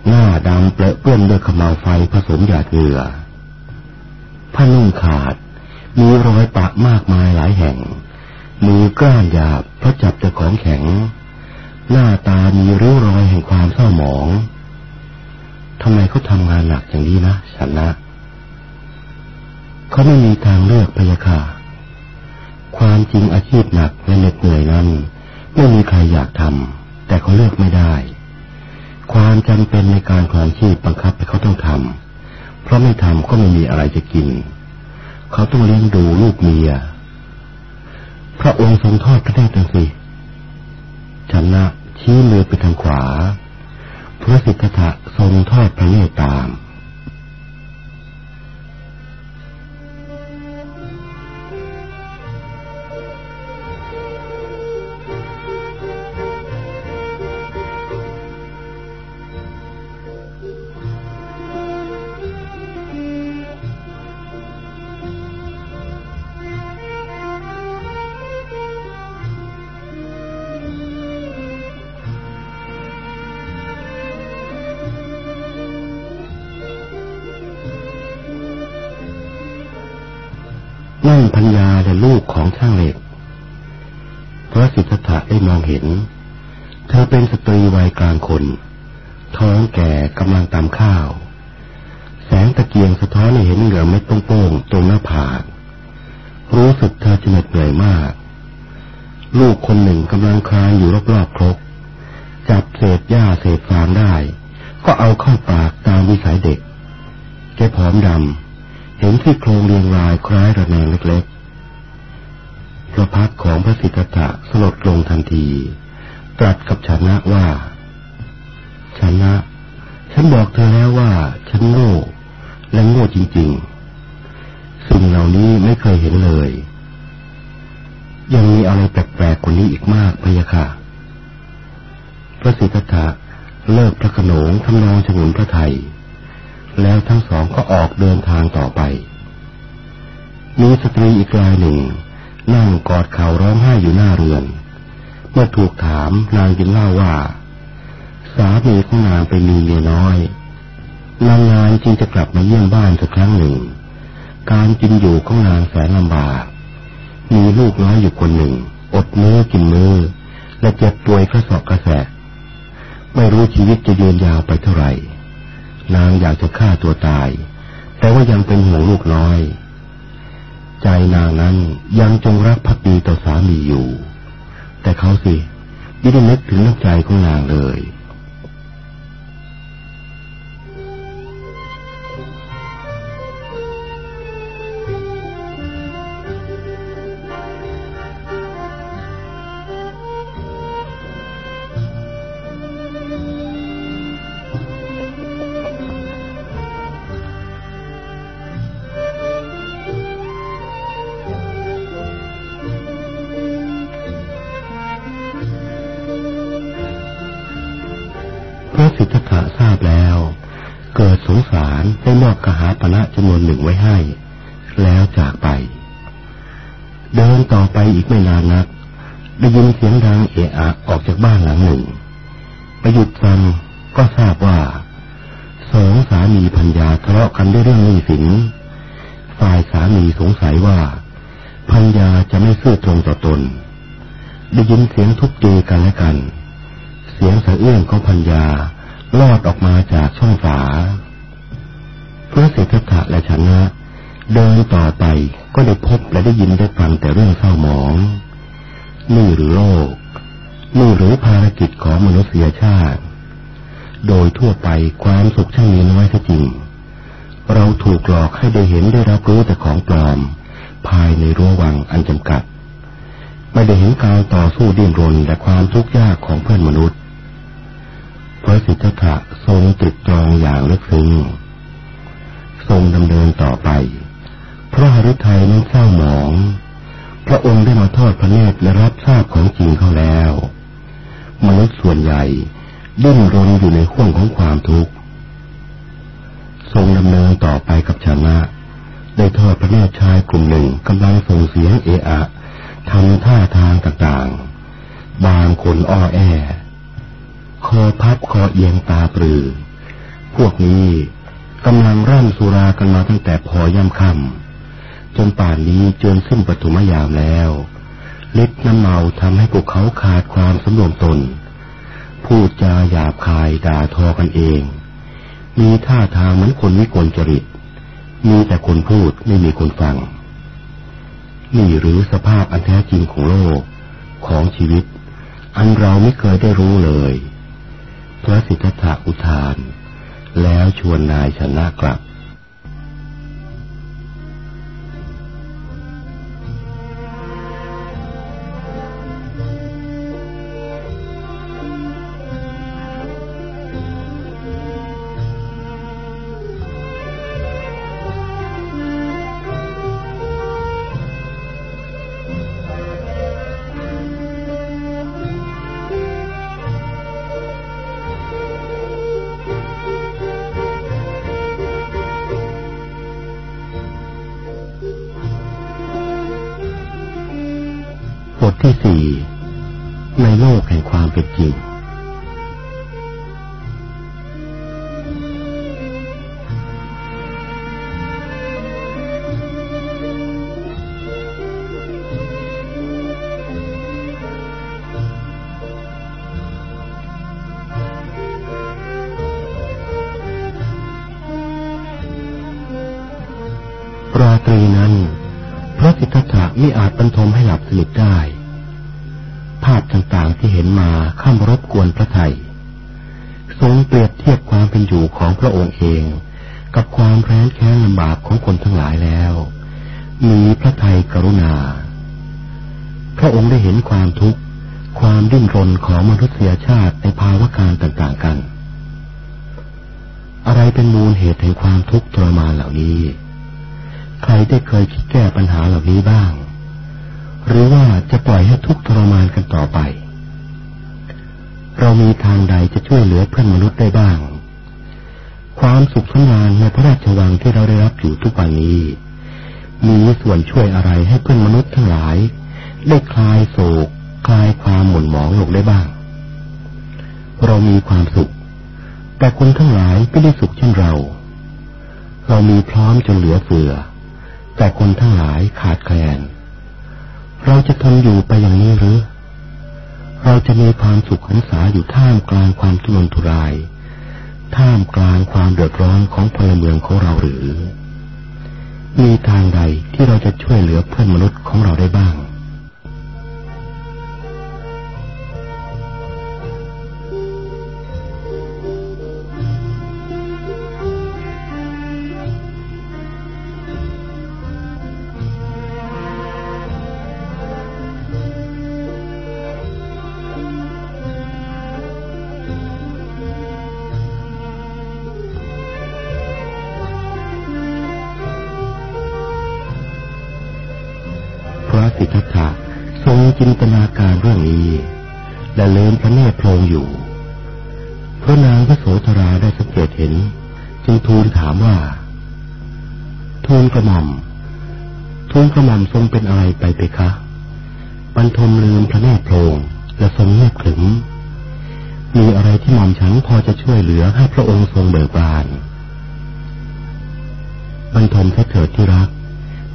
หน้าดำเปรอะเปื้อนด้วยขมเหลาไฟผสมหยาดเหงื่อ ผ้านุ่งขาด มีรอยปะมากมายหลายแห่ง มือกล้านหยาบเพราะจับแต่ของแข็ง หน้าตามีริ้วรอยแห่งความเศร้าหมองทำไมเขาทำงานหนักอย่างนี้นะฉันนะเขาไม่มีทางเลือกพยาค่ะ ความจริงอาชีพหนักและเหน็ดเหนื่อยนั้น ไม่มีใครอยากทำแต่เขาเลือกไม่ได้ ความจำเป็นในการคลองชีพบังคับให้เขาต้องทำ ราะไม่ทำก็ไม่มีอะไรจะกิน เขาต้องเลี้ยงดูลูกเมีย พระองค์ทรงทอดพระเนตรสิชนะชี้มือไปทางขวา พระสิทธะทรงทอดพระเนตรตาม ญญาและลูกของช่างเหล็ก พระสิทธัตถะได้มองเห็น เธอเป็นสตรีวัยกลางคน ท้องแก่กำลังตามข้าว แสงตะเกียงสะท้อนให้เห็นเหลือเม็ดโป้งๆตรงหน้าผาก รู้สึกเธอจะเหน็ดเหนื่อยมาก ลูกคนหนึ่งกำลังคลายอยู่รอบๆครก จับเศษหญ้าเศษฟางได้ ก็เอาเข้าปากตามวิสัยเด็กแกผอมดำเห็นที่โครงเรียงรายคล้ายระแนงเล็ก พระพักของพระสิทธะสลดลงทันที ตรัสกับชนะว่า ชนะ ฉันบอกเธอแล้วว่าฉันโง่และโง่จริง ๆ สิ่งเหล่านี้ไม่เคยเห็นเลย ยังมีอะไรแปลกๆกว่านี้อีกมากพยาค่ะ พระสิทธะเลิกพระขนงทำนองฉนุนพระไทย แล้วทั้งสองก็ออกเดินทางต่อไป มีสตรีอีกรายหนึ่ง นั่งกอดเข่าร้องไห้อยู่หน้าเรือน เมื่อถูกถามนางจึงเล่าว่า สามีของนางไปมีเมียน้อยนางนๆจึงจะกลับมาเยี่ยมบ้านสักครั้งหนึ่ง การกินอยู่ของนางแสนลำบาก มีลูกน้อยอยู่คนหนึ่ง อดมื้อกินมื้อและเจ็บป่วยกระสอบกระแสะไม่รู้ชีวิตจะยืนยาวไปเท่าไหร่ นางอยากจะฆ่าตัวตาย แต่ว่ายังเป็นห่วงลูกน้อย ใจนางนั้นยังจงรักภักดีต่อสามีอยู่ แต่เขาสิไม่ได้นึกถึงน้ำใจของนางเลย ได้ยินเสียงดังเอะอะออกจากบ้านหลังหนึ่ง ไปหยุดฟังก็ทราบว่าสองสามีพัญญาทะเลาะกันด้วยเรื่องหนี้สิน ฝ่ายสามีสงสัยว่าพัญญาจะไม่ซื่อตรงต่อตน ได้ยินเสียงทุบตีกันและกัน เสียงสะเอื้องของพัญญาลอดออกมาจากช่องฝาพระเศรษฐะและชนะ เดินต่อไปก็ได้พบและได้ยินได้ฟังแต่เรื่องเศร้าหมอง นี่หรือโลก นี่หรือภารกิจของมนุษยชาติ โดยทั่วไปความสุขช่างมีน้อยแท้จริง เราถูกหลอกให้ได้เห็นได้รับรู้แต่ของปลอม ภายในรั้ววังอันจำกัด ไม่ได้เห็นการต่อสู้ดิ้นรนและความทุกข์ยากของเพื่อนมนุษย์พระสิทธะทรงตรึตรองอย่างลึกซึ้งทรงดำเนินต่อไปพระหฤทัยนั้นเศร้าหมอง พระองค์ได้มาทอดพระเนตรและรับทราบของจริงเขาแล้วมนุษย์ส่วนใหญ่ดิ้นรนอยู่ในข่วงของความทุกข์ทรงดำเนินต่อไปกับชนะ ได้ทอดพระเนตรชายกลุ่มหนึ่งกำลังส่งเสียงเอะอะทำท่าทางต่างๆ บางคนอ้อแอ คอพับคอเอียงตาปรือ พวกนี้กำลังร่ำสุรากันมาตั้งแต่พอย่ำค่ำ จนป่านนี้จวนขึ้นปฐมยามแล้วเล็ดน้ำเมาทำให้พวกเขาขาดความสำรวมตน พูดจาหยาบคายด่าทอกันเอง มีท่าทางเหมือนคนวิกลจริต มีแต่คนพูดไม่มีคนฟัง นี่หรือสภาพอันแท้จริงของโลกของชีวิต อันเราไม่เคยได้รู้เลย พระสิทธัะอุทาน แล้วชวนนายชนะกลับ ที่สี่ในโลกแห่งความเป็นจริง ราตรีนั้น พระสิทธัตถะไม่อาจบรรทมให้หลับสนิทได้ ต่างๆที่เห็นมาข้ามรบกวนพระไทยทรงเปรียบเทียบความเป็นอยู่ของพระองค์เอง กับความแร้นแค้นลำบากของคนทั้งหลายแล้ว มีพระไทยกรุณา พระองค์ได้เห็นความทุกข์ ความดิ้นรนของมนุษยชาติในภาวะการต่างๆกัน อะไรเป็นมูลเหตุแห่งความทุกข์ทรมานเหล่านี้ ใครได้เคยคิดแก้ปัญหาเหล่านี้บ้าง หรือว่าจะปล่อยให้ทุกข์ทรมานกันต่อไป เรามีทางใดจะช่วยเหลือเพื่อนมนุษย์ได้บ้าง ความสุขสำราญในพระราชวังที่เราได้รับอยู่ทุกวันนี้ มีส่วนช่วยอะไรให้เพื่อนมนุษย์ทั้งหลาย ได้คลายโศก คลายความหม่นหมองลงได้บ้าง เรามีความสุข แต่คนทั้งหลายไม่ได้สุขเช่นเรา เรามีพร้อมจนเหลือเฟือ แต่คนทั้งหลายขาดแคลน เราจะทนอยู่ไปอย่างนี้หรือ เราจะมีความสุขขันษาอยู่ท่ามกลางความทุรนทุราย ท่ามกลางความเดือดร้อนของพลเมืองของเราหรือ มีทางใดที่เราจะช่วยเหลือเพื่อนมนุษย์ของเราได้บ้าง ตนาการเรื่องนี้และเลิมพระเนตรโพลงอยู่ พระนางพระโสธราได้สังเกตเห็น จึงทูลถามว่า ทูลกระหม่อม ทูลกระหม่อมทรงเป็นอะไรไปไปคะบรรทมลืมพระเนตรโพลงและทรงเงียบขรึมมีอะไรที่หม่อมฉันพอจะช่วยเหลือให้พระองค์ทรงเบิกบานบรรทมแค่เถิดที่รัก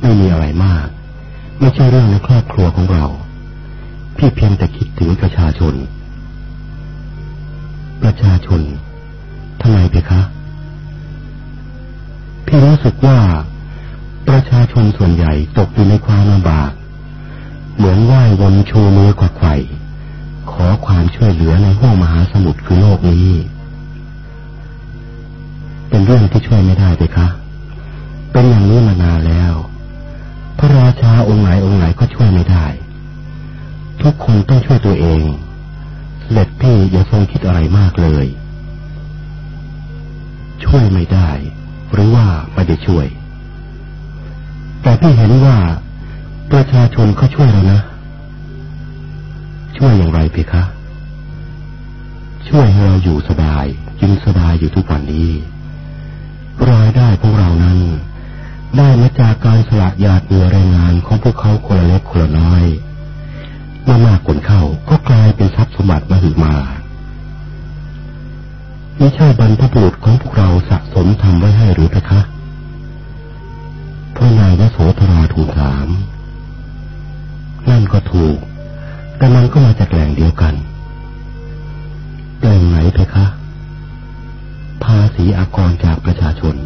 ไม่มีอะไรมาก ไม่ใช่เรื่องในครอบครัวของเรา พี่เพียงแต่คิดถึงประชาชน ประชาชนทำไมเพคะพี่รู้สึกว่าประชาชนส่วนใหญ่ตกอยู่ในความลำบาก เหมือนว่ายวนชูมือขวักไขว่ขอความช่วยเหลือในห้วงมหาสมุทรคือโลกนี้ เป็นเรื่องที่ช่วยไม่ได้เพคะเป็นอย่างนี้มานานแล้ว พระราชาองค์ไหนองค์ไหนก็ช่วยไม่ได้ ทุกคนต้องช่วยตัวเอง เสด็จพี่อย่าทรงคิดอะไรมากเลย ช่วยไม่ได้ หรือว่าไม่ได้ช่วย แต่พี่เห็นว่าประชาชนเขาช่วยเรานะ ช่วยอย่างไรเพคะ ช่วยให้เราอยู่สบายยินสบายอยู่ทุกวันนี้รายได้ของเรานั้น ได้มาจากการสละหยาดเหงื่อแรงงานของพวกเขาคนละเล็กคนละน้อย มื่อมากคนเข้าก็กลายเป็นทรัพย์สมบัติมหึมาไม่ใช่บรรพบุรุษของพวกเราสะสมทำไว้ให้หรือพะคะพระนายวโสธราถูกถาม นั่นก็ถูก แต่มันก็มาจากแหล่งเดียวกัน แหล่งไหนเพคะ ภาษีอากรจากประชาชน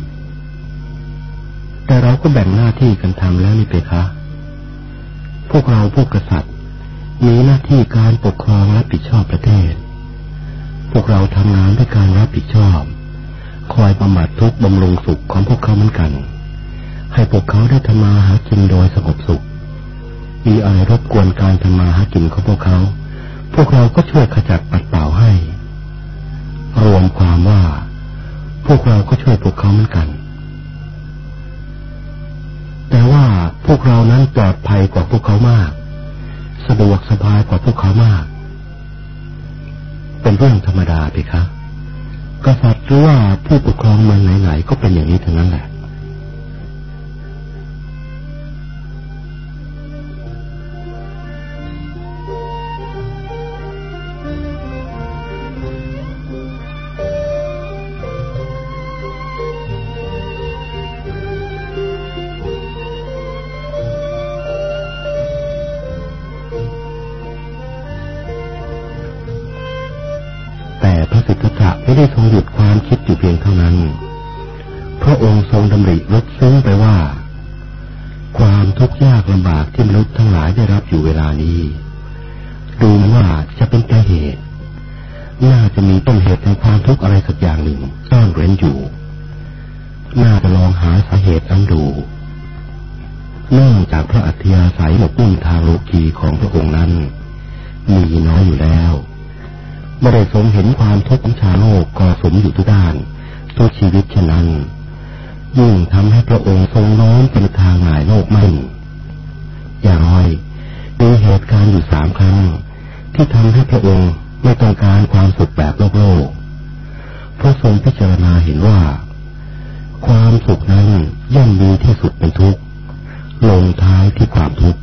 แต่เราก็แบ่งหน้าที่กันทำแล้วนี่เพคะ พวกเราพวกกษัตริย์ มีหน้าที่การปกครองรับผิดชอบประเทศ พวกเราทำงานด้วยการรับผิดชอบ คอยบำบัดทุกบำรุงสุขของพวกเขาเหมือนกัน ให้พวกเขาได้ทำมาหากินโดยสงบสุข มีอะไรรบกวนการทำมาหากินของพวกเขา พวกเราก็ช่วยขจัดปัดเป่าให้ รวมความว่า พวกเราก็ช่วยพวกเขาเหมือนกัน แต่ว่าพวกเรานั้นปลอดภัยกว่าพวกเขามาก สะดวกสบายกว่าพวกเขามาก เป็นเรื่องธรรมดาไปคะ กษัตริย์หรือว่าผู้ปกครองเมืองไหนๆก็เป็นอย่างนี้ทั้งนั้นแหละ เพียงเท่านั้น พระองค์ทรงดำริลดซึ้งไปว่า ความทุกข์ยากลำบากที่มนุษย์ทั้งหลายได้รับอยู่เวลานี้ ดูว่าจะเป็นแต่เหตุ น่าจะมีต้นเหตุในความทุกข์อะไรสักอย่างหนึ่งซ่อนเร้นอยู่ น่าจะลองหาสาเหตุอันดูเนื่องจากพระอัธยาศัยหมกมุ่นทางโลกีของพระองค์นั้น มีน้อยอยู่แล้ว ไม่ได้ทรงเห็นความทุกข์ของชาวโลกก่อสมอยู่ทุกด้านตัวชีวิตฉะนั้น ยิ่งทำให้พระองค์ทรงน้อมเป็นทางหมายโลกมั่น อย่างน้อยมีเหตุการณ์อยู่สามครั้ง ที่ทำให้พระองค์ไม่ต้องการความสุขแบบโลกโลกเพราะทรงพิจารณาเห็นว่า ความสุขนั้นย่อมมีที่สุดเป็นทุกข์ลงท้ายที่ความทุกข์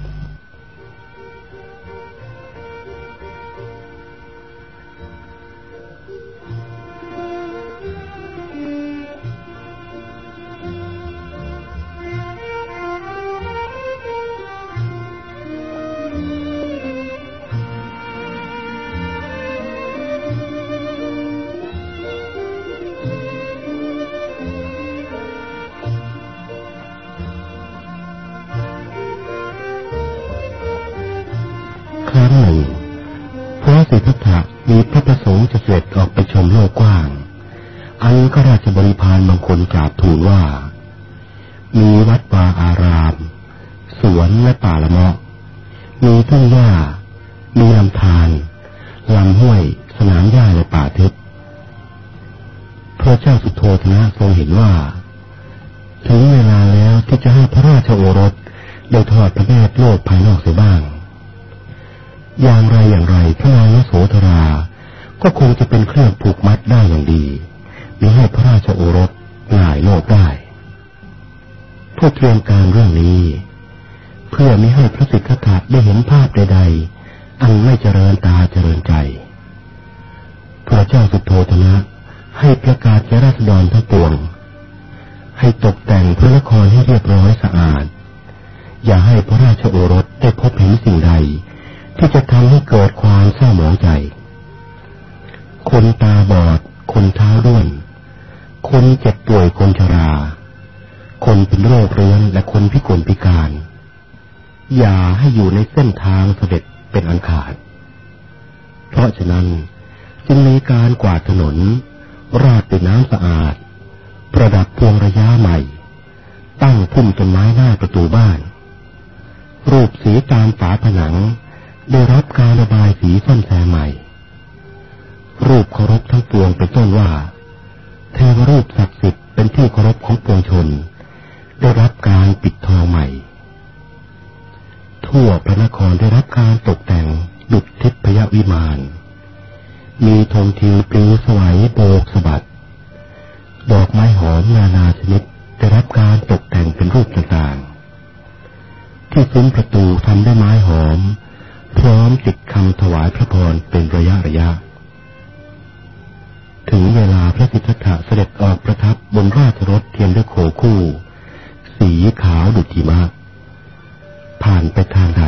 รียบร้อยสะอาด อย่าให้พระราชโอรสได้พบเห็นสิ่งใด ที่จะทำให้เกิดความเศร้าหมองใจ คนตาบอด คนเท้าด้วน คนเจ็บป่วยคนชรา คนเป็นโรคเรื้อนและคนพิกลพิการ อย่าให้อยู่ในเส้นทางเสด็จเป็นอันขาด เพราะฉะนั้นจึงมีการกวาดถนน ราดด้วยน้ำสะอาด ประดับพวงระยะใหม่ ตั้งพุ่มต้นไม้หน้าประตูบ้าน รูปสีตามฝาผนัง ได้รับการระบายสีส้อมแซมใหม่ รูปเคารพทั้งปวงเป็นต้นว่า เทวรูปศักดิ์สิทธิ์เป็นที่เคารพของปวงชน ได้รับการปิดทองใหม่ ทั่วพระนครได้รับการตกแต่งดุจทิพยวิมานมีธงทิวปลิวสวัยโบกสะบัด ดอกไม้หอมนานาชนิด ได้รับการตกแต่งเป็นรูปต่างๆ ที่ซุ้มประตูทำด้วยไม้หอม พร้อมติดคำถวายพระพรเป็นระยะระยะ ถึงเวลาพระสิทธัตถะเสด็จออกประทับบนราชรถเทียมด้วยโคคู่ สีขาวดุจิมากผ่านไปทางใด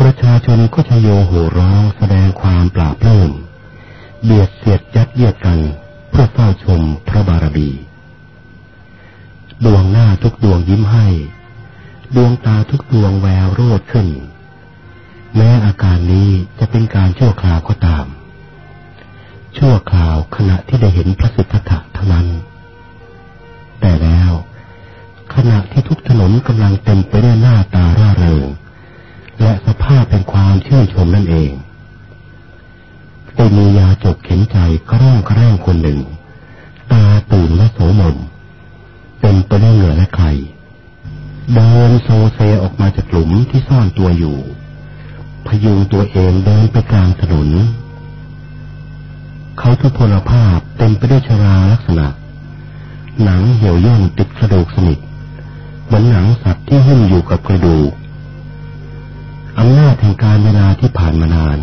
ประชาชนก็ชโยโห่ร้องแสดงความปราบเริ่มเบียดเสียดยัดเยียดกันเพื่อเฝ้าชมพระบารมี ดวงหน้าทุกดวงยิ้มให้ ดวงตาทุกดวงแววโรดขึ้น แม้อาการนี้จะเป็นการชั่วคราวก็ตาม ชั่วคราวขณะที่ได้เห็นพระสิทธัตถะเท่านั้น แต่แล้ว ขณะที่ทุกถนนกำลังเต็มไปด้วยหน้าตาร่าเริง และสภาพเป็นความชื่นชมนั่นเองได้มียาจกเข็นใจกระร่องกระแร่งคนหนึ่ง ตาตื่นและโสมม ตนเหงื่อและไข่เดินโซเซออกมาจากหลุมที่ซ่อนตัวอยู่ พยุงตัวเองเดินไปกลางถนน เขาทุพพลภาพเต็มไปด้วยชราลักษณะ หนังเหี่ยวย่นติดกระดูกสนิทเหมือนหนังสัตว์ที่หุ้มอยู่กับกระดูกอำนาจแห่งการเวลาที่ผ่านมานาน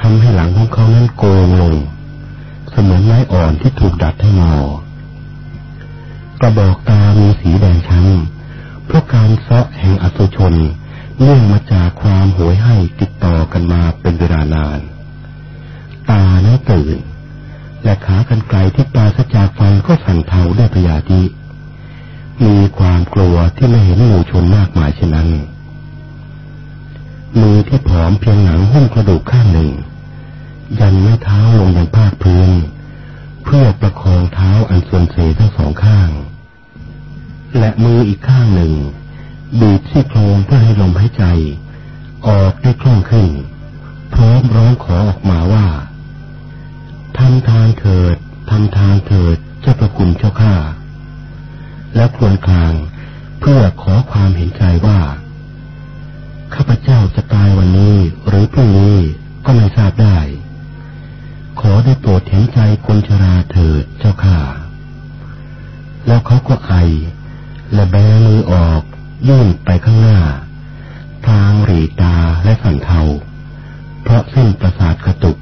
ทำให้หลังของเขานั้นโกงลง เสมือนไม้อ่อนที่ถูกดัดให้งอ กระบอกตามีสีแดงช้ำเพราะการเซาะแห่งอสุชน เนื่องมาจากความโหยให้ติดต่อกันมาเป็นเวลานาน ตาหน้ตื่น และขากันไกลที่ปราศจากไฟก็สั่นเทาได้พยาธิมีความกลัวที่ไม่เห็นหมู่ชนมากมายเช่นนั้น มือที่ผอมเพียงหนังหุ้มกระดูกข้างหนึ่ง ยันไม่เท้าลงยังภาคพื้น เพื่อประคองเท้าอันส่วนเสทั้งสองข้าง และมืออีกข้างหนึ่ง บีบที่โครงเพื่อให้ลมหายใจ ออกได้คล่องขึ้น พร้อมร้องขอออกมาว่าทำทางเถิดทำทางเถิดเจ้าประคุณเจ้าข้าและควรคลางเพื่อขอความเห็นใจว่า ข้าพเจ้าจะตายวันนี้หรือพรุ่งนี้ก็ไม่ทราบได้ ขอได้โปรดเห็นใจคนชราเถิดเจ้าข้าแล้วเขาก็ไอ และแบมือออก ยื่นไปข้างหน้า ทางหรีตาและสั่นเทา เพราะเส้นประสาทกระตุก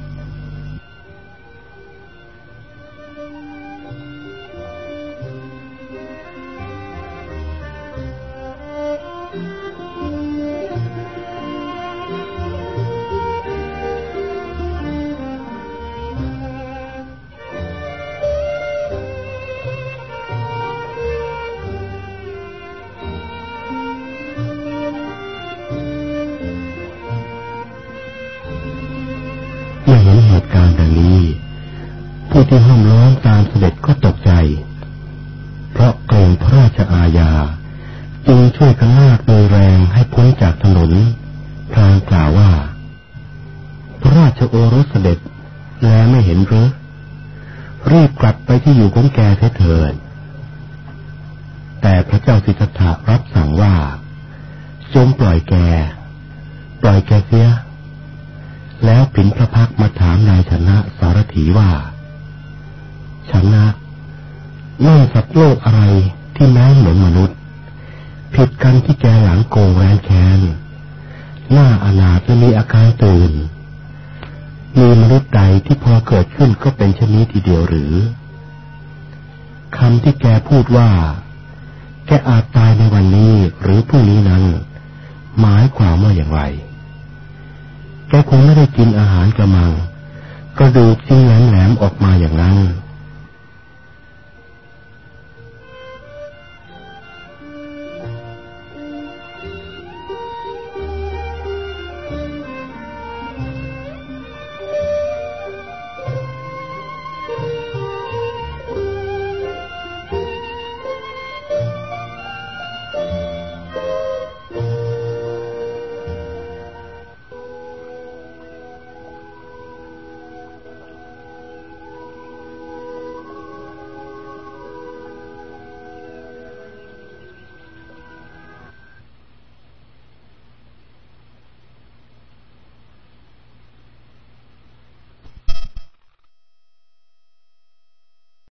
ที่ห้อมล้อมตามเสด็จก็ตกใจ เพราะเกรงพระราชอาญา จึงช่วยกันลากโดยแรงให้พ้นจากถนนพลางกล่าวว่า พระราชโอรสเสด็จแลไม่เห็นหรือรีบกลับไปที่อยู่ของแกเถิดแต่พระเจ้าสิทธัตถะรับสั่งว่าจงปล่อยแก ปล่อยแกเสีย แล้วผินพระพักมาถามนายชนะสารถีว่า ชนะนั่สัตว์โลกอะไรที่แม้เหมือนมนุษย์ ผิดกันที่แกหลังโกงแรนแคนหน้าอนาถและมีอาการตื่น มีมนุษย์ใดที่พอเกิดขึ้นก็เป็นชนิดทีเดียวหรือคำที่แกพูดว่า แกอาจตายในวันนี้หรือพรุ่งนี้นั้น หมายความว่าอย่างไร แกคงไม่ได้กินอาหารกระมังกระดูกจิ้งแหลมๆออกมาอย่างนั้น